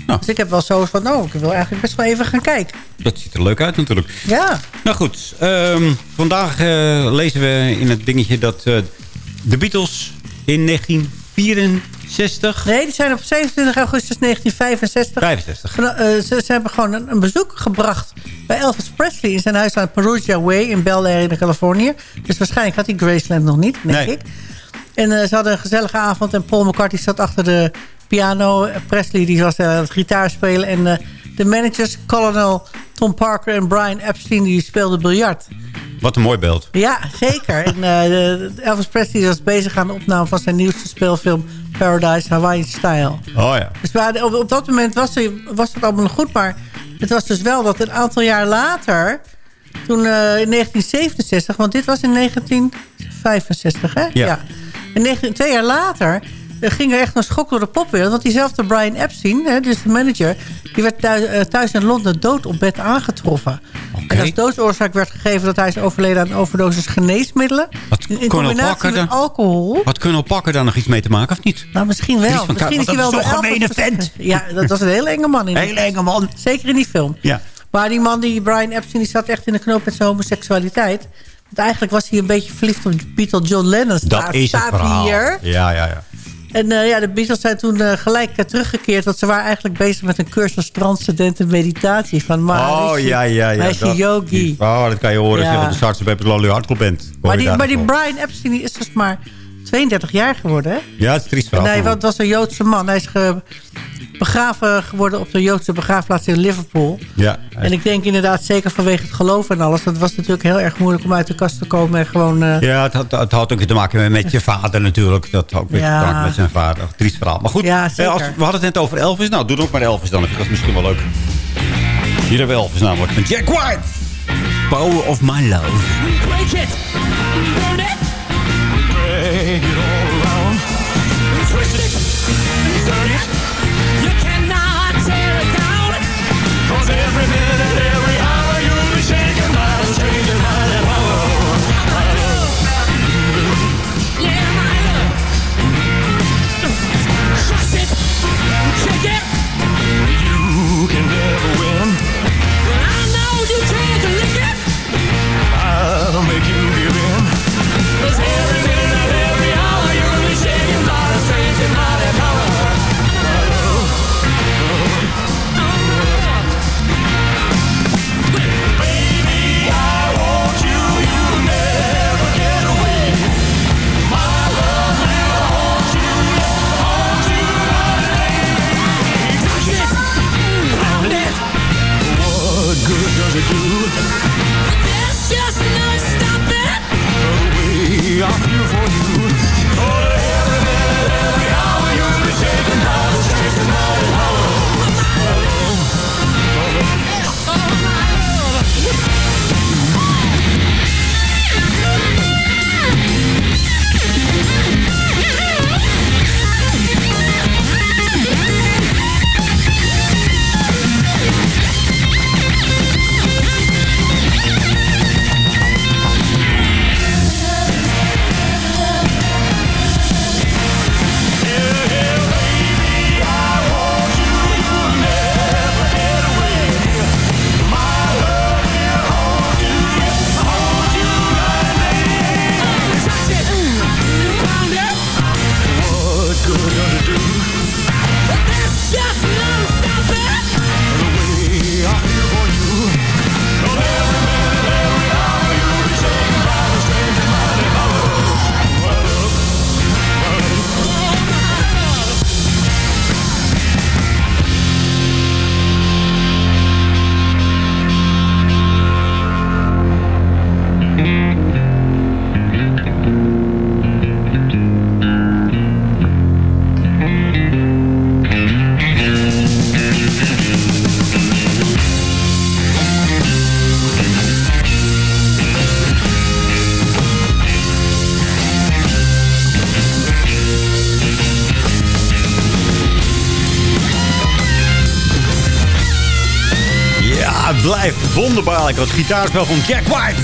Dus ik heb wel zo van, oh, ik wil eigenlijk best wel even gaan kijken. Dat ziet er leuk uit natuurlijk. Ja. Nou goed, ehm, vandaag eh, lezen we in het dingetje dat eh, de Beatles in 1964... Nee, die zijn op 27 augustus 1965... 65. Van, eh, ze, ze hebben gewoon een, een bezoek gebracht bij Elvis Presley... in zijn huis aan Perugia Way in Bel Air in Californië. Dus waarschijnlijk had hij Graceland nog niet, denk Nee. ik. En eh, ze hadden een gezellige avond en Paul McCartney zat achter de piano. Presley die was uh, het gitaar spelen. En eh, de managers, Colonel Tom Parker en Brian Epstein, die speelden biljart. Wat een mooi beeld. Ja, zeker. en eh, Elvis Presley was bezig aan de opname van zijn nieuwste speelfilm... Paradise Hawaii Style. Oh ja. Dus op, op dat moment was, was het allemaal goed. Maar het was dus wel dat een aantal jaar later... Toen eh, in 1967, want dit was in 1965, hè? Ja. En 19 twee jaar later ging er echt een schok door de popwereld. Want diezelfde Brian Epstein, hè, dus de manager... die werd thuis, eh, thuis in Londen dood op bed aangetroffen. En als doodsoorzaak werd gegeven dat hij is overleden aan overdosis geneesmiddelen. in in combinatie met dan? alcohol. Had Colonel Parker daar nog iets mee te maken of niet? Nou, misschien wel. Misschien is hij wel wat een gemene vent. Ja, dat was een hele enge man. In Hele enge man. Zeker in die film. Ja. Maar die man, die Brian Epstein, die zat echt in de knoop met zijn homoseksualiteit. Want eigenlijk was hij een beetje verliefd op Beatle John Lennon. Dat Staat- is het staat verhaal. hier. Ja, ja, ja. En eh, ja, de Beatles zijn toen eh, gelijk eh, teruggekeerd. Want ze waren eigenlijk bezig met een cursus transcendente meditatie. Van Maharishi, Oh, ja, ja, ja. Dat- Yogi. Oh, dat kan je horen als je Ja. op de Sgt. Pepper's Lonely bent. Hoor Maar die, maar die. Brian Epstein die is dus maar 32 jaar geworden, hè? Ja, het is triest En verhaal. hij wa- was een Joodse man. Hij is ge- begraven geworden op de Joodse begraafplaats in Liverpool. Ja, En ik denk inderdaad, zeker vanwege het geloof en alles... dat was natuurlijk heel erg moeilijk om uit de kast te komen... en gewoon... eh, Ja, het had, het had ook te maken met, met je vader natuurlijk. Dat had ook weer Ja. te maken met zijn vader. Triest verhaal. Maar goed, Ja, eh, zeker. als, we hadden het net over Elvis. Nou, doe ook maar Elvis dan. Dat misschien wel leuk. Hier wel, is namelijk met Jack White. Power of my love. Break it, burn it, wonderbaarlijk. Het gitaarspel van Jack White.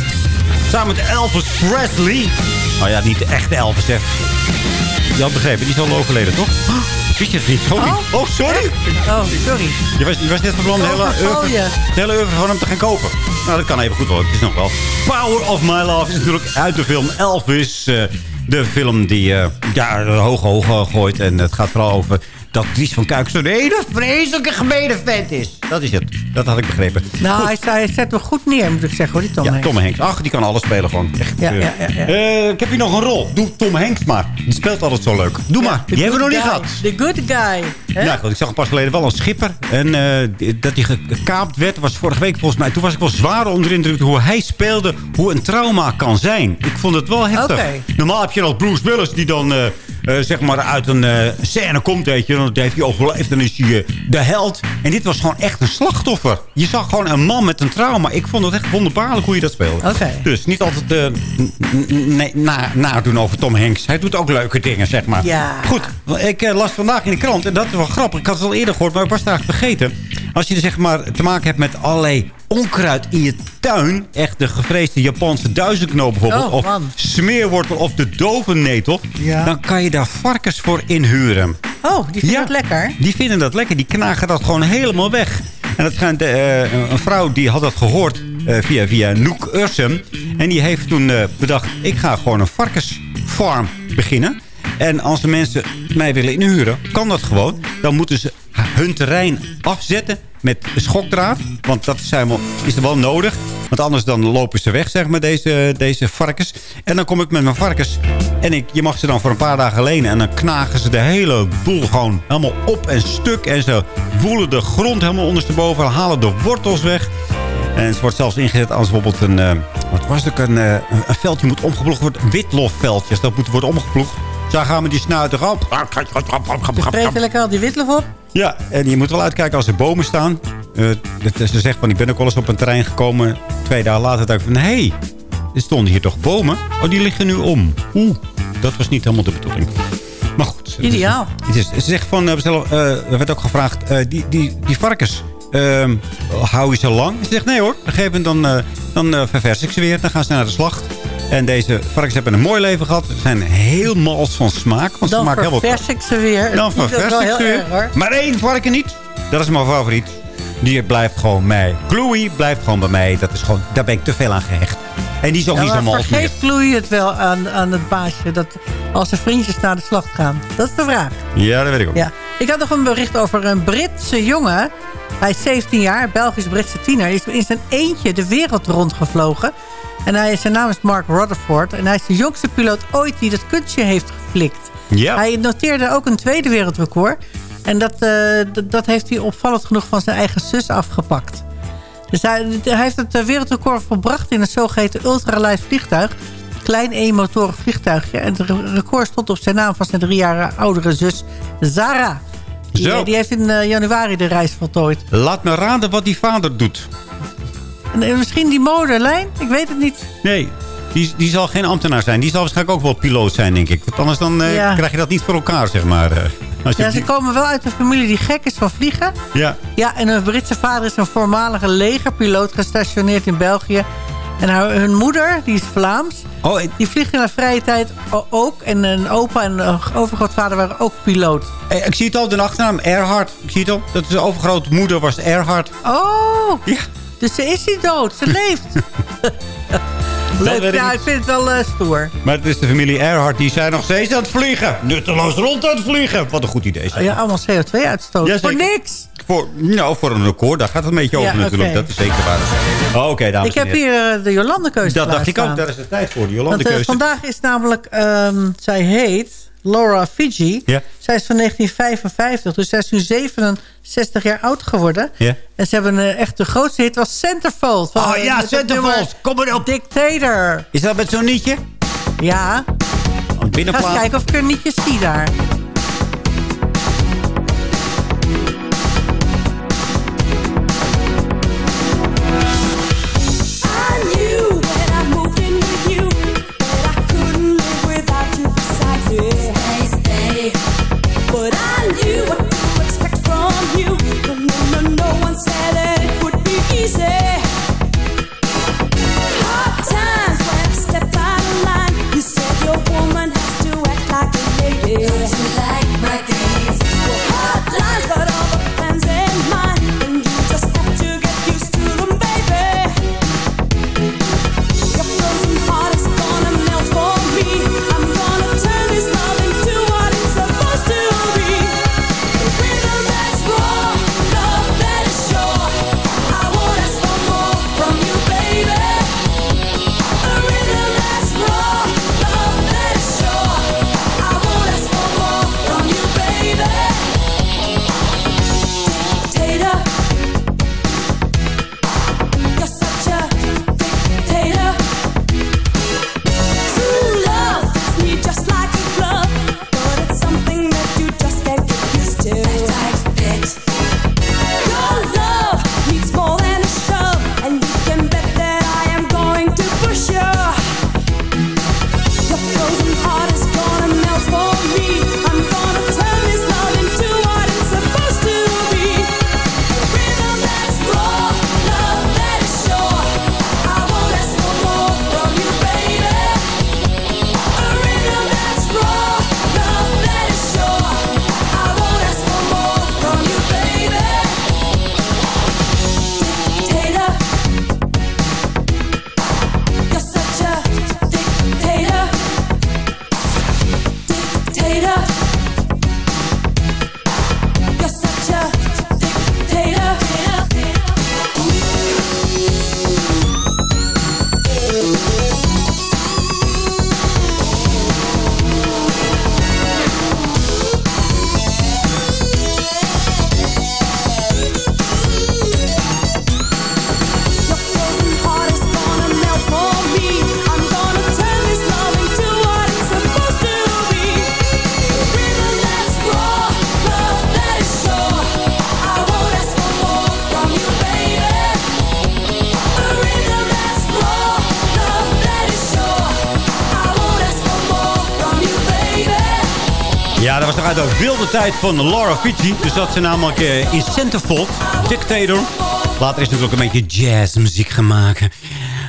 Samen met Elvis Presley. Nou ja, niet de echte Elvis, hè. Je had begrepen, die is al overleden, toch? Wist je het niet? Sorry. Oh, sorry. Oh, sorry. Je was, je was net van plan de hele, Oh, oeuvre, oh, ja. de hele oeuvre van hem te gaan kopen. Nou, dat kan even goed hoor. Het is nog wel. Power of My Love is natuurlijk uit de film Elvis. eh, de film die eh, ja, hoog hoog gooit. En het gaat vooral over dat Dries van Kuik zo'n hele vreselijke gemene vent is. Dat is het. Dat had ik begrepen. Nou, hij, hij zet hem goed neer, moet ik zeggen, hoor, die Tom Ja, Hanks. Tom Hanks. Ach, die kan alles spelen gewoon. Echt, Ja, eh. ja. Eh, ik heb hier nog een rol. Doe Tom Hanks maar. Die speelt altijd zo leuk. Doe maar. Die hebben we nog niet gehad. The good guy. hè? Ja, goed, ik zag pas geleden wel een schipper. En eh, dat hij gekaapt werd, was vorige week volgens mij. Toen was ik wel zwaar onder de indruk hoe hij speelde. Hoe een trauma kan zijn. Ik vond het wel heftig. Oké. Normaal heb je nog Bruce Willis die dan eh, zeg maar uit een eh, scène komt. Weet je. Dan heeft hij overleefd. Dan is hij eh, de held. En dit was gewoon echt een slachtoffer. Je zag gewoon een man met een trauma. Ik vond het echt wonderbaarlijk hoe je dat speelde. Dus niet altijd nee, na, nadoen over Tom Hanks. Hij doet ook leuke dingen, zeg maar. Ja. Goed, ik las vandaag in de krant, en dat is wel grappig. Ik had het al eerder gehoord, maar ik was het eigenlijk vergeten. Als je er zeg maar te maken hebt met allerlei onkruid in je tuin. Echt de gevreesde Japanse duizendknoop bijvoorbeeld. Oh, of smeerwortel of de dovennetel. Ja. Dan kan je daar varkens voor inhuren. Oh, die vindt Ja. het lekker. Die vinden dat lekker. Die knagen dat gewoon helemaal weg. En dat schijnt eh, een vrouw die had dat gehoord eh, via, via Noek Ursum. En die heeft toen eh, bedacht, ik ga gewoon een varkensfarm beginnen. En als de mensen mij willen inhuren, kan dat gewoon. Dan moeten ze hun terrein afzetten met schokdraad. Want dat is, helemaal, is er wel nodig. Want anders dan lopen ze weg, zeg maar, deze, deze varkens. En dan kom ik met mijn varkens. En ik, je mag ze dan voor een paar dagen lenen. En dan knagen ze de hele boel gewoon helemaal op en stuk. En ze woelen de grond helemaal ondersteboven. Halen de wortels weg. En het wordt zelfs ingezet als bijvoorbeeld een... eh, wat was het ook? Een, eh, een veldje moet omgeploegd worden. Witlofveldjes. Dat moet worden omgeploegd. Zo gaan we die snuiten op. Ze vreten lekker al die witlof op. Ja, en je moet wel uitkijken als er bomen staan. eh, dat ze zegt van, ik ben ook wel eens op een terrein gekomen. Twee dagen later dacht ik van, hé, hey, er stonden hier toch bomen? Oh, die liggen nu om. Oeh, dat was niet helemaal de bedoeling. Maar goed. Ideaal. Het is, ze zegt van, eh, er werd ook gevraagd, eh, die, die, die varkens, ehm, hou je ze lang? Ze zegt, nee hoor, op een gegeven moment dan, eh, dan eh, ververs ik ze weer. Dan gaan ze naar de slacht. En deze varkens hebben een mooi leven gehad. Ze zijn heel mals van smaak. Want ze Dan maken ververs ik ze weer. dan ververs ik ze weer. erg. Maar één varken niet. Dat is mijn favoriet. Die blijft gewoon mij. Chloe blijft gewoon bij mij. Dat is gewoon, daar ben ik te veel aan gehecht. En die is ook Ja, niet zo mals meer. vergeet Chloe het wel aan, aan het baasje dat als de vriendjes naar de slacht gaan? Dat is de vraag. Ja, dat weet ik ook. Ja. Ik had nog een bericht over een Britse jongen. Hij is 17 jaar, Belgisch-Britse tiener. Hij is in zijn eentje de wereld rondgevlogen. En hij, zijn naam is Mark Rutherford. En hij is de jongste piloot ooit die dat kunstje heeft geflikt. Ja. Hij noteerde ook een tweede wereldrecord. En dat, eh, dat heeft hij opvallend genoeg van zijn eigen zus afgepakt. Dus hij, hij heeft het eh, wereldrecord volbracht in een zogeheten ultralight vliegtuig. Klein eenmotorig vliegtuigje. En het re- record stond op zijn naam van zijn drie jaar oudere zus Zara. Die, Zo. die heeft in eh, januari de reis voltooid. Laat me raden wat die vader doet. En, eh, misschien die moederlijn? Ik weet het niet. Nee, die, die zal geen ambtenaar zijn. Die zal waarschijnlijk ook wel piloot zijn, denk ik. Want anders dan, eh, Ja. krijg je dat niet voor elkaar, zeg maar. als je Ja, ze komen wel uit een familie die gek is van vliegen. ja. Ja, en hun Britse vader is een voormalige legerpiloot gestationeerd in België. En haar, hun moeder, die is Vlaams, Oh, en- die vliegt in haar vrije tijd ook. En een opa en overgrootvader waren ook piloot. eh, ik zie het al, de achternaam Erhard. Ik zie het al. Dat is de overgrootmoeder was Erhard. Oh, Ja. dus ze is niet dood, ze leeft. Leuk, weet ik ja, ik vind het wel eh, stoer. Maar het is de familie Erhard. Die zijn nog steeds aan het vliegen. Nutteloos rond aan het vliegen. Wat een goed idee. zeg. Ja, allemaal CO2-uitstoot. Ja, Voor niks. Voor, nou, voor een record, daar gaat het een beetje over Ja, natuurlijk. Dat is zeker waar. Oh, Oké, dames Ik en heb hier eh, de Jolande-keuze Dat dacht ik ook. Daar is de tijd voor, de Want Jolande eh, keuze. vandaag is namelijk, ehm, zij heet Laura Fiji. Ja. Zij is van 1955, dus zij is nu 67 jaar oud geworden. Ja. En ze hebben een, echt de grootste hit was Centerfold. Van, Oh eh, ja, het Centerfold. Kom maar op. Dictator. Is dat met zo'n nietje? Ja, Een ga eens binnenplaats. kijken of ik er nietjes zie daar. Tijd van Laura Fiji. Dus dat ze namelijk eh, in Centerfold, Dictator. Later is natuurlijk een beetje jazzmuziek maken.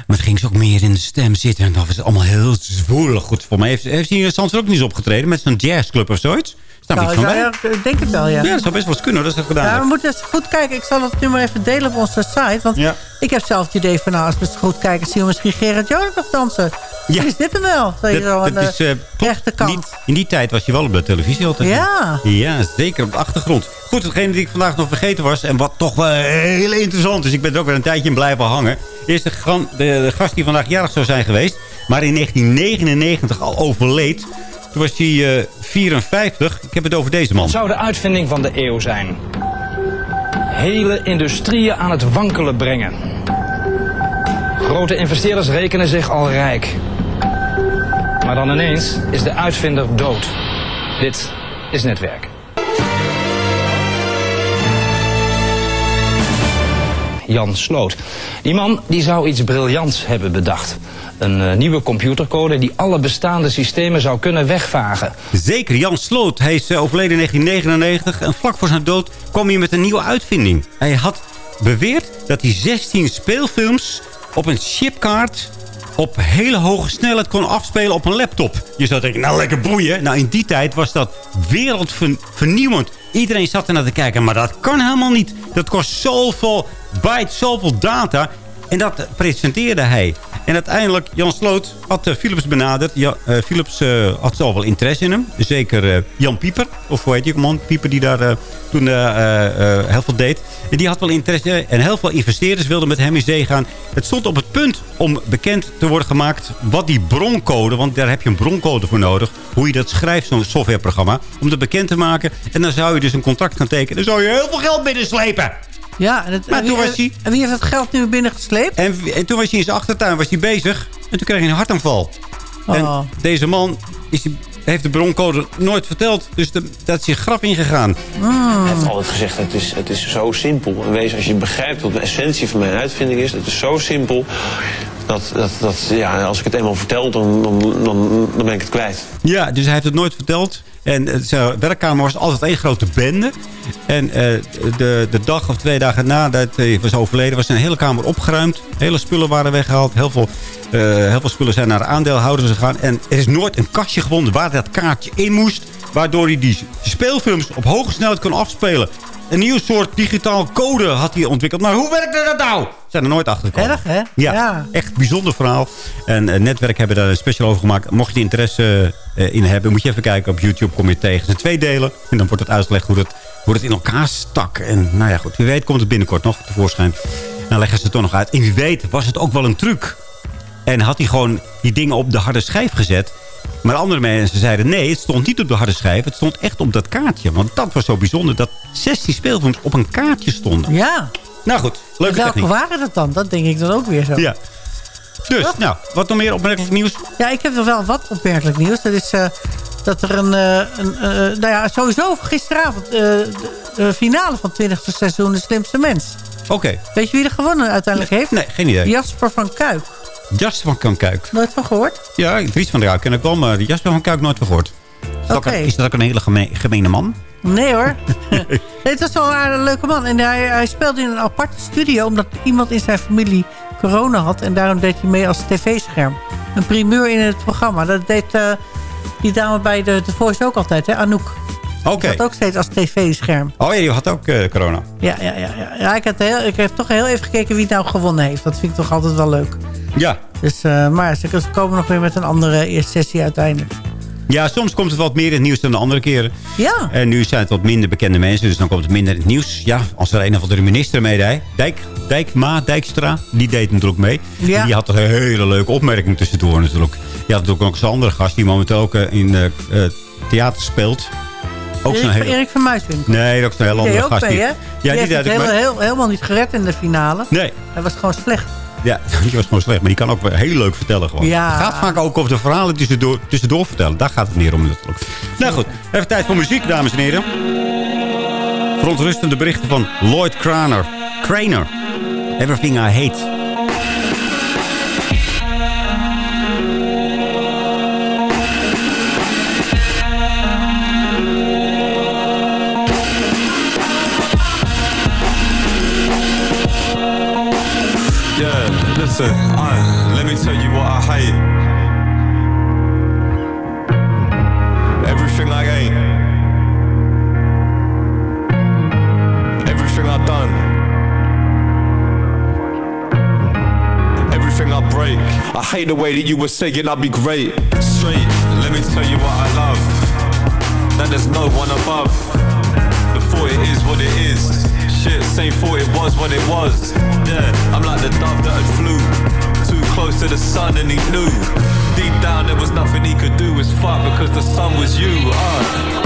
Maar het ging ze ook meer in de stem zitten. En dat was allemaal heel zwoelig. Goed, voor mij heeft, heeft hij in Zandvoort ook niet eens opgetreden. Met zo'n jazzclub of zoiets. Nou, ja, ja, ik denk het wel, ja. Ja, dat zou best wel eens kunnen. Dat is dat gedaan Ja, we heeft. moeten eens goed kijken. Ik zal het nu maar even delen op onze site. Want Ja. ik heb zelf het idee van... nou, als we eens goed kijken... zien we misschien Gerard Joden nog dansen. Ja. Is dit hem wel? Zo aan Dat- dat de is, klopt. rechterkant. Niet- in die tijd was je wel op de televisie altijd. Ja. Ja, zeker op de achtergrond. Goed, hetgene die ik vandaag nog vergeten was... en wat toch wel heel interessant is... ik ben er ook weer een tijdje in blijven hangen... is de, de gast die vandaag jarig zou zijn geweest... maar in 1999 al overleed. Toen was hij eh, 54. Ik heb het over deze man. Het zou de uitvinding van de eeuw zijn. Hele industrieën aan het wankelen brengen. Grote investeerders rekenen zich al rijk. Maar dan ineens is de uitvinder dood. Dit is netwerk. Jan Sloot. Die man die zou iets briljants hebben bedacht. Een eh, nieuwe computercode die alle bestaande systemen zou kunnen wegvagen. Zeker, Jan Sloot. Hij is eh, overleden in 1999. En vlak voor zijn dood kwam hij met een nieuwe uitvinding. Hij had beweerd dat hij 16 speelfilms op een chipkaart op hele hoge snelheid kon afspelen op een laptop. Je zou denken, nou lekker boeien. Nou, in die tijd was dat wereldvernieuwend. Iedereen zat er naar te kijken, maar dat kan helemaal niet. Dat kost zoveel bytes, zoveel data. En dat presenteerde hij. En uiteindelijk, Jan Sloot had eh, Philips benaderd. Ja, eh, Philips eh, had wel interesse in hem. Zeker Jan Pieper, of hoe heet die man? Pieper die daar toen heel veel deed. En die had wel interesse. En heel veel investeerders wilden met hem in zee gaan. Het stond op het punt om bekend te worden gemaakt wat die broncode... want daar heb je een broncode voor nodig. Hoe je dat schrijft, zo'n softwareprogramma. Om dat bekend te maken. En dan zou je dus een contract gaan tekenen. Dan zou je heel veel geld binnenslepen. Ja, en, het, Maar en toen wie, was hij- en wie heeft het geld nu binnengesleept? En, en toen was hij in zijn achtertuin was hij bezig. En toen kreeg hij een hartaanval. Oh. En deze man is, heeft de broncode nooit verteld. Dus de, dat is zijn graf ingegaan. Hij heeft altijd gezegd, het is, het is zo simpel. En wees, als je begrijpt wat de essentie van mijn uitvinding is... het is zo simpel, dat, dat, dat ja, als ik het eenmaal vertel, dan, dan, dan, dan ben ik het kwijt. Ja, dus hij heeft het nooit verteld. En eh, zijn werkkamer was altijd één grote bende. En eh, de, de dag of twee dagen nadat hij was overleden... was zijn hele kamer opgeruimd. Hele spullen waren weggehaald. Heel veel, eh, heel veel spullen zijn naar de aandeelhouders gegaan. En er is nooit een kastje gevonden waar dat kaartje in moest. Waardoor hij die speelfilms op hoge snelheid kon afspelen. Een nieuw soort digitaal code had hij ontwikkeld. Maar hoe werkte dat nou? Zijn er nooit achter gekomen. Erg, hè? Ja, Ja. echt bijzonder verhaal. En uh, Netwerk hebben daar een special over gemaakt. Mocht je interesse uh, in hebben, moet je even kijken op YouTube. Kom je tegen. Het zijn twee delen. En dan wordt het uitgelegd hoe het, hoe het in elkaar stak. En nou ja, goed. Wie weet komt het binnenkort nog tevoorschijn. Dan leggen ze het toch nog uit. En wie weet was het ook wel een truc. En had hij gewoon die dingen op de harde schijf gezet. Maar andere mensen zeiden nee, het stond niet op de harde schijf. Het stond echt op dat kaartje. Want dat was zo bijzonder dat 16 speelfilms op een kaartje stonden. Ja. Nou goed, leuke Welke techniek. waren dat dan? Dat denk ik dan ook weer zo. Ja. Dus, nou, wat nog meer opmerkelijk nieuws? Ja, ik heb nog wel wat opmerkelijk nieuws. Dat is uh, dat er een... Uh, een uh, nou ja, sowieso gisteravond de, de, finale van het 20e seizoen De Slimste Mens. Oké. Okay. Weet je wie er gewonnen uiteindelijk nee, heeft? Nee, geen idee. Jasper van Kuik. Jasper van Kuik. Nooit van gehoord? Ja, Dries van der Kuik ken ik wel, maar Jasper van Kuik nooit van gehoord. Is, okay. dat, is dat ook een hele geme gemene man? Nee hoor. nee, het was wel een leuke man. En hij, hij speelde in een aparte studio... omdat iemand in zijn familie corona had. En daarom deed hij mee als tv-scherm. Een primeur in het programma. Dat deed uh, die dame bij de, de Voice ook altijd, hè? Anouk. Oké. Okay. Dat ook steeds als tv-scherm. Oh ja, die had ook uh, corona. Ja, ja, ja, ja. ja ik, had heel, ik heb toch heel even gekeken wie het nou gewonnen heeft. Dat vind ik toch altijd wel leuk. Ja. Dus, uh, maar ze komen nog weer met een andere eerste sessie uiteindelijk. Ja, soms komt het wat meer in het nieuws dan de andere keren. Ja. En nu zijn het wat minder bekende mensen, dus dan komt het minder in het nieuws. Ja, als er een of andere minister meedeed. Dijk, Dijkma, Dijkstra, die deed natuurlijk mee. Ja. En die had een hele leuke opmerking tussendoor natuurlijk. Je had natuurlijk ook zo'n andere gast die momenteel ook in uh, theater speelt. Ook Erik, hele... Erik van Muiswinkel. Nee, dat is een hele andere gast. Mee, die... Ja, die, die heeft het heel, heel, helemaal niet gered in de finale. Nee. Hij was gewoon slecht. Ja, die was gewoon slecht. Maar die kan ook heel leuk vertellen gewoon. Ja. Het gaat vaak ook over de verhalen tussendoor, tussendoor vertellen. Daar gaat het meer om natuurlijk. Nou goed, even tijd voor muziek, dames en heren. Verontrustende berichten van Lloyd Craner. Craner. Everything I Hate. Let me tell you what I hate. Everything I ain't. Everything I done. Everything I break. I hate the way that you were saying I'd be great. Straight, let me tell you what I love. That there's no one above. Thought it is what it is. Shit, same thought it was what it was. Yeah, I'm like the dove that had flew too close to the sun and he knew. Deep down there was nothing he could do. It's fuck because the sun was you. Uh.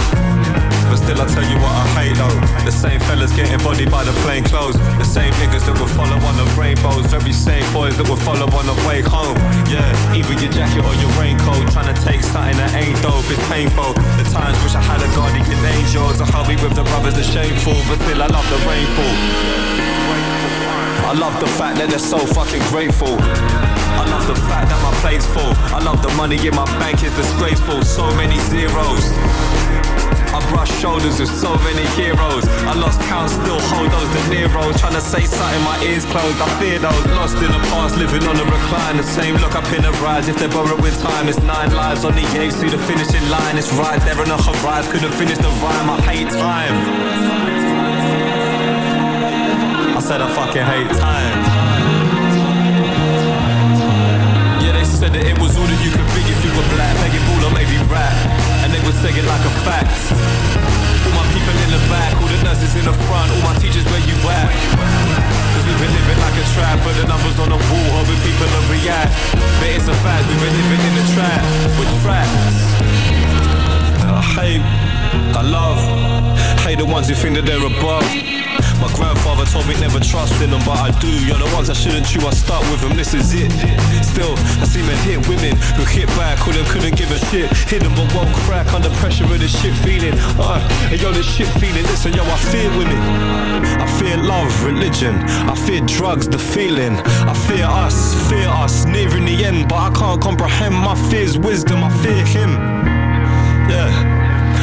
But still, I tell you what I hate though. The same fellas getting bodied by the plain clothes. The same niggas that will follow on the rainbows. Very same boys that will follow on the way home. Yeah, either your jacket or your raincoat. Trying to take something that ain't dope, it's painful. The times wish I had a guardian angel to me with the brothers, the shameful. But still, I love the rainfall. I love the fact that they're so fucking grateful. I love the fact that my plate's full. I love the money in my bank is disgraceful. So many zeros. I brush shoulders with so many heroes. I lost count, still hold those De Niro. Trying to say something, my ears closed. I fear those lost in the past, living on the recline. The same look up in the rise. If they're with time, it's nine lives on the edge to the finishing line. It's right there on the horizon. Couldn't finish the rhyme. I hate time. I said I fucking hate time. Yeah, they said that it was all that you could be if you were black. Begging ball or maybe rap. Would say it like a fact. All my people in the back, all the nurses in the front, all my teachers where you at. Cause we've been living like a trap, but the numbers on the wall, hoping people will react. But it's a fact, we've been living in the trap, with facts. I hate, I love, hate the ones who think that they're above. My grandfather told me never trust in them, but I do. You're the ones I shouldn't chew, I start with them, this is it. Still, I see men hit women who hit back, who them couldn't give a shit. Hit them but won't crack under pressure of this shit feeling. Uh, and yo, this shit feeling, listen, yo, I fear women. I fear love, religion. I fear drugs, the feeling. I fear us, fear us, nearing the end, but I can't comprehend my fear's wisdom. I fear him. Yeah,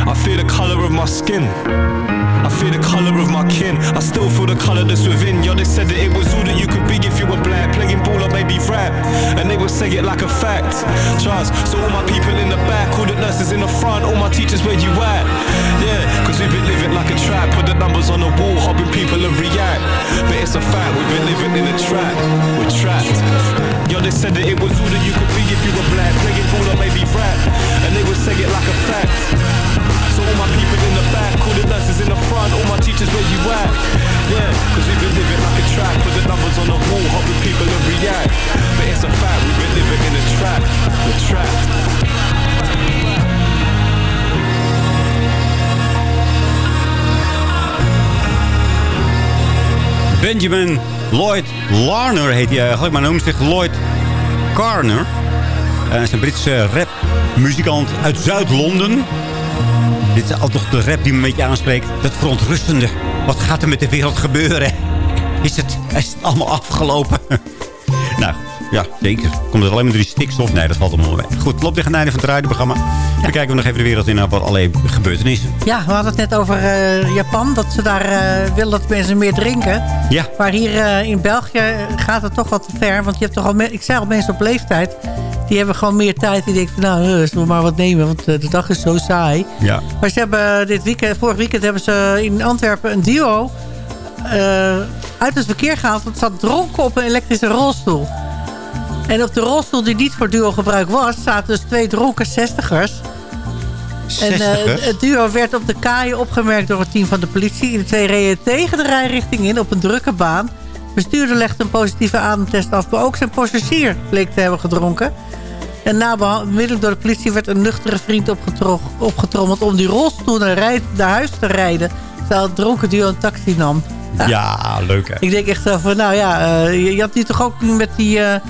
I fear the color of my skin. I fear the colour of my kin. I still feel the colour that's within. Yo, they said that it was all that you could be if you were black. Playing ball or maybe rap. And they would say it like a fact. Trust. So all my people in the back, all the nurses in the front, all my teachers where you at? Yeah, cause we've been living like a trap. Put the numbers on the wall, hoping people will react. But it's a fact, we've been living in a trap. We're trapped. Yo, they said that it was all that you could be if you were black. Playing ball or maybe rap. And they would say it like a fact. So all my people in the back, all the nurses in the front, all my teachers where you at? Yeah, cause we've been living like a trap, put the numbers on the wall, hoping people will react. But it's a fact, we've been living in a trap, we're trapped. Benjamin Lloyd Larner heet hij eigenlijk, maar noemt zich Lloyd Carner. Hij is een Britse rapmuzikant uit Zuid-Londen. Dit is altijd de rap die me een beetje aanspreekt. Dat verontrustende. Wat gaat er met de wereld gebeuren? Is het, is het allemaal afgelopen? nou, ja, zeker. Komt het alleen maar door die stikstof? Nee, dat valt allemaal mee. Goed, loopt tegen het einde van het radioprogramma. Dan kijken we nog even de wereld in naar wat alleen gebeurtenissen. Ja, we hadden het net over eh, Japan. Dat ze daar eh, willen dat mensen meer drinken. Ja. Maar hier eh, in België gaat het toch wat te ver. Want je hebt toch al, ik zei al, mensen op leeftijd. Die hebben gewoon meer tijd. Die denken nou, eh, we maar wat nemen. Want eh, de dag is zo saai. Ja. Maar ze hebben dit weekend, vorig weekend hebben ze in Antwerpen een duo eh, uit het verkeer gehaald. Want zat dronken op een elektrische rolstoel. En op de rolstoel die niet voor duo gebruik was... zaten dus twee dronken zestigers. En eh, het duo werd op de kaaien opgemerkt door het team van de politie. De twee reden tegen de rijrichting in op een drukke baan. Bestuurder legde een positieve ademtest af... maar ook zijn passagier bleek te hebben gedronken. En na bemiddeling door de politie werd een nuchtere vriend opgetro- opgetrommeld... om die rolstoel naar, rij- naar huis te rijden... terwijl het dronken duo een taxi nam. Ja, leuk hè. Ik denk echt zo van, nou ja, eh, je, je had nu toch ook met die... eh,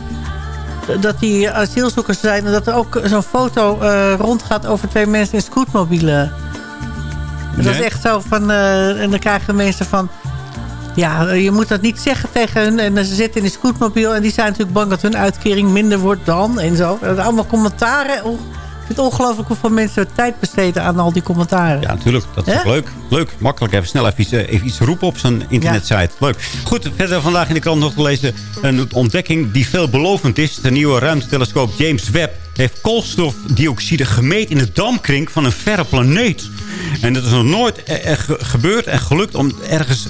dat die asielzoekers zijn... en dat er ook zo'n foto eh, rondgaat over twee mensen in scootmobielen. Dat is echt zo van... en dan krijgen mensen van... Ja, je moet dat niet zeggen tegen. En ze zitten in een scootmobiel... en die zijn natuurlijk bang dat hun uitkering minder wordt dan en zo. Allemaal commentaren. Oh, ik vind het ongelooflijk hoeveel mensen tijd besteden aan al die commentaren. Ja, natuurlijk. Dat is leuk. Leuk. Makkelijk. Even snel even iets, eh, even iets roepen op zo'n internetsite. Leuk. Goed, verder vandaag in de krant nog te lezen. Een ontdekking die veelbelovend is. De nieuwe ruimtetelescoop James Webb heeft koolstofdioxide gemeten in de dampkring van een verre planeet. En dat is nog nooit eh, ge- gebeurd en gelukt om ergens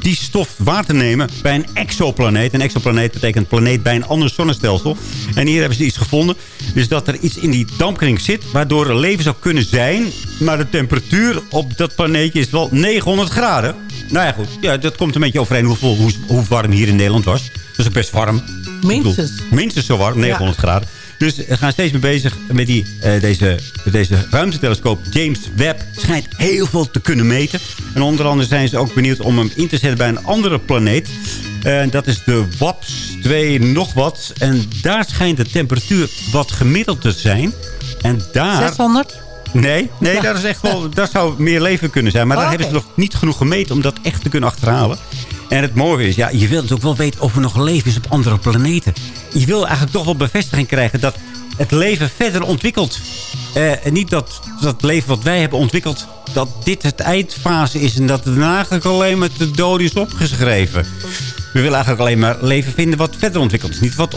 die stof waar te nemen bij een exoplaneet. Een exoplaneet betekent planeet bij een ander zonnestelsel. En hier hebben ze iets gevonden. Dus dat er iets in die dampkring zit waardoor er leven zou kunnen zijn. Maar de temperatuur op dat planeetje is wel 900 graden. Nou ja, goed. Ja, dat komt een beetje overeen hoeveel, hoe, hoe warm hier in Nederland was. Dat is ook best warm. Minstens. Bedoel, minstens zo warm, 900 graden. Dus we gaan steeds mee bezig met die, eh, deze, deze ruimtetelescoop. James Webb schijnt heel veel te kunnen meten. En onder andere zijn ze ook benieuwd om hem in te zetten bij een andere planeet. En dat is de WAPS 2 nog wat. En daar schijnt de temperatuur wat gemiddeld te zijn. En daar... 600? Nee, nee daar, is echt wel, daar zou meer leven kunnen zijn. Maar Oh, daar oké. hebben ze nog niet genoeg gemeten om dat echt te kunnen achterhalen. En het mooie is, ja, je wilt natuurlijk wel weten of er nog leven is op andere planeten. Je wil eigenlijk toch wel bevestiging krijgen dat het leven verder ontwikkelt. Eh, en niet dat dat leven wat wij hebben ontwikkeld, dat dit het eindfase is. En dat het daarna eigenlijk alleen met de dood is opgeschreven. We willen eigenlijk alleen maar leven vinden wat verder ontwikkeld is. Niet wat,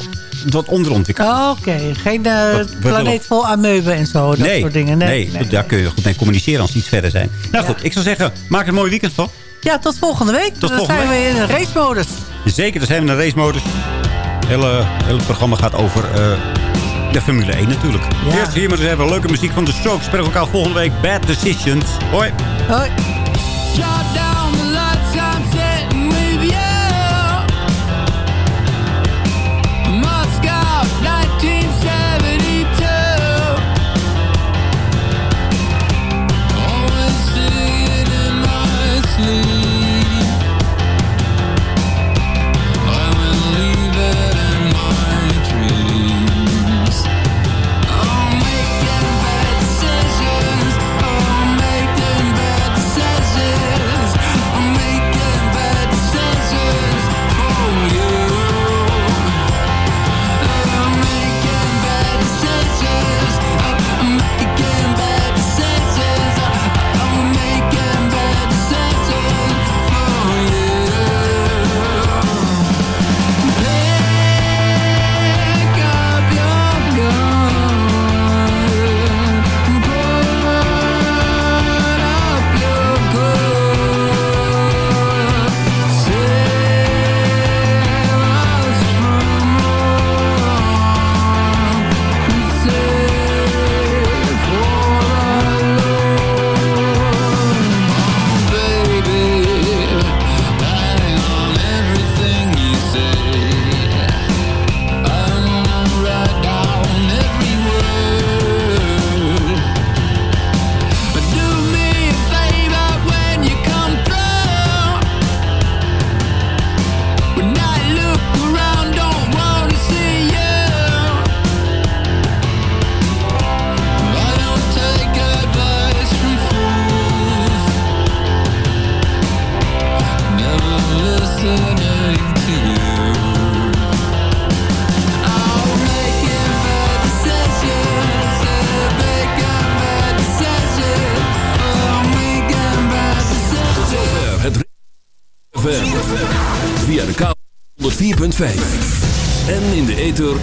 wat onderontwikkeld Oh, Oké, geen eh, Wat- wat planeet vol ameuben en zo. Dat nee, soort dingen. nee, daar kun je goed mee communiceren als ze iets verder zijn. Nou goed, ik zou zeggen, maak er een mooi weekend van. Ja, tot volgende week. Tot Dan volgende zijn we in een racemodus. Zeker, dan zijn we in de racemodus. Het hele, hele programma gaat over eh, de Formule 1 natuurlijk. Ja. Eerst hier maar eens even leuke muziek van de Strokes. Spreken we elkaar volgende week. Bad Decisions. Hoi. Hoi.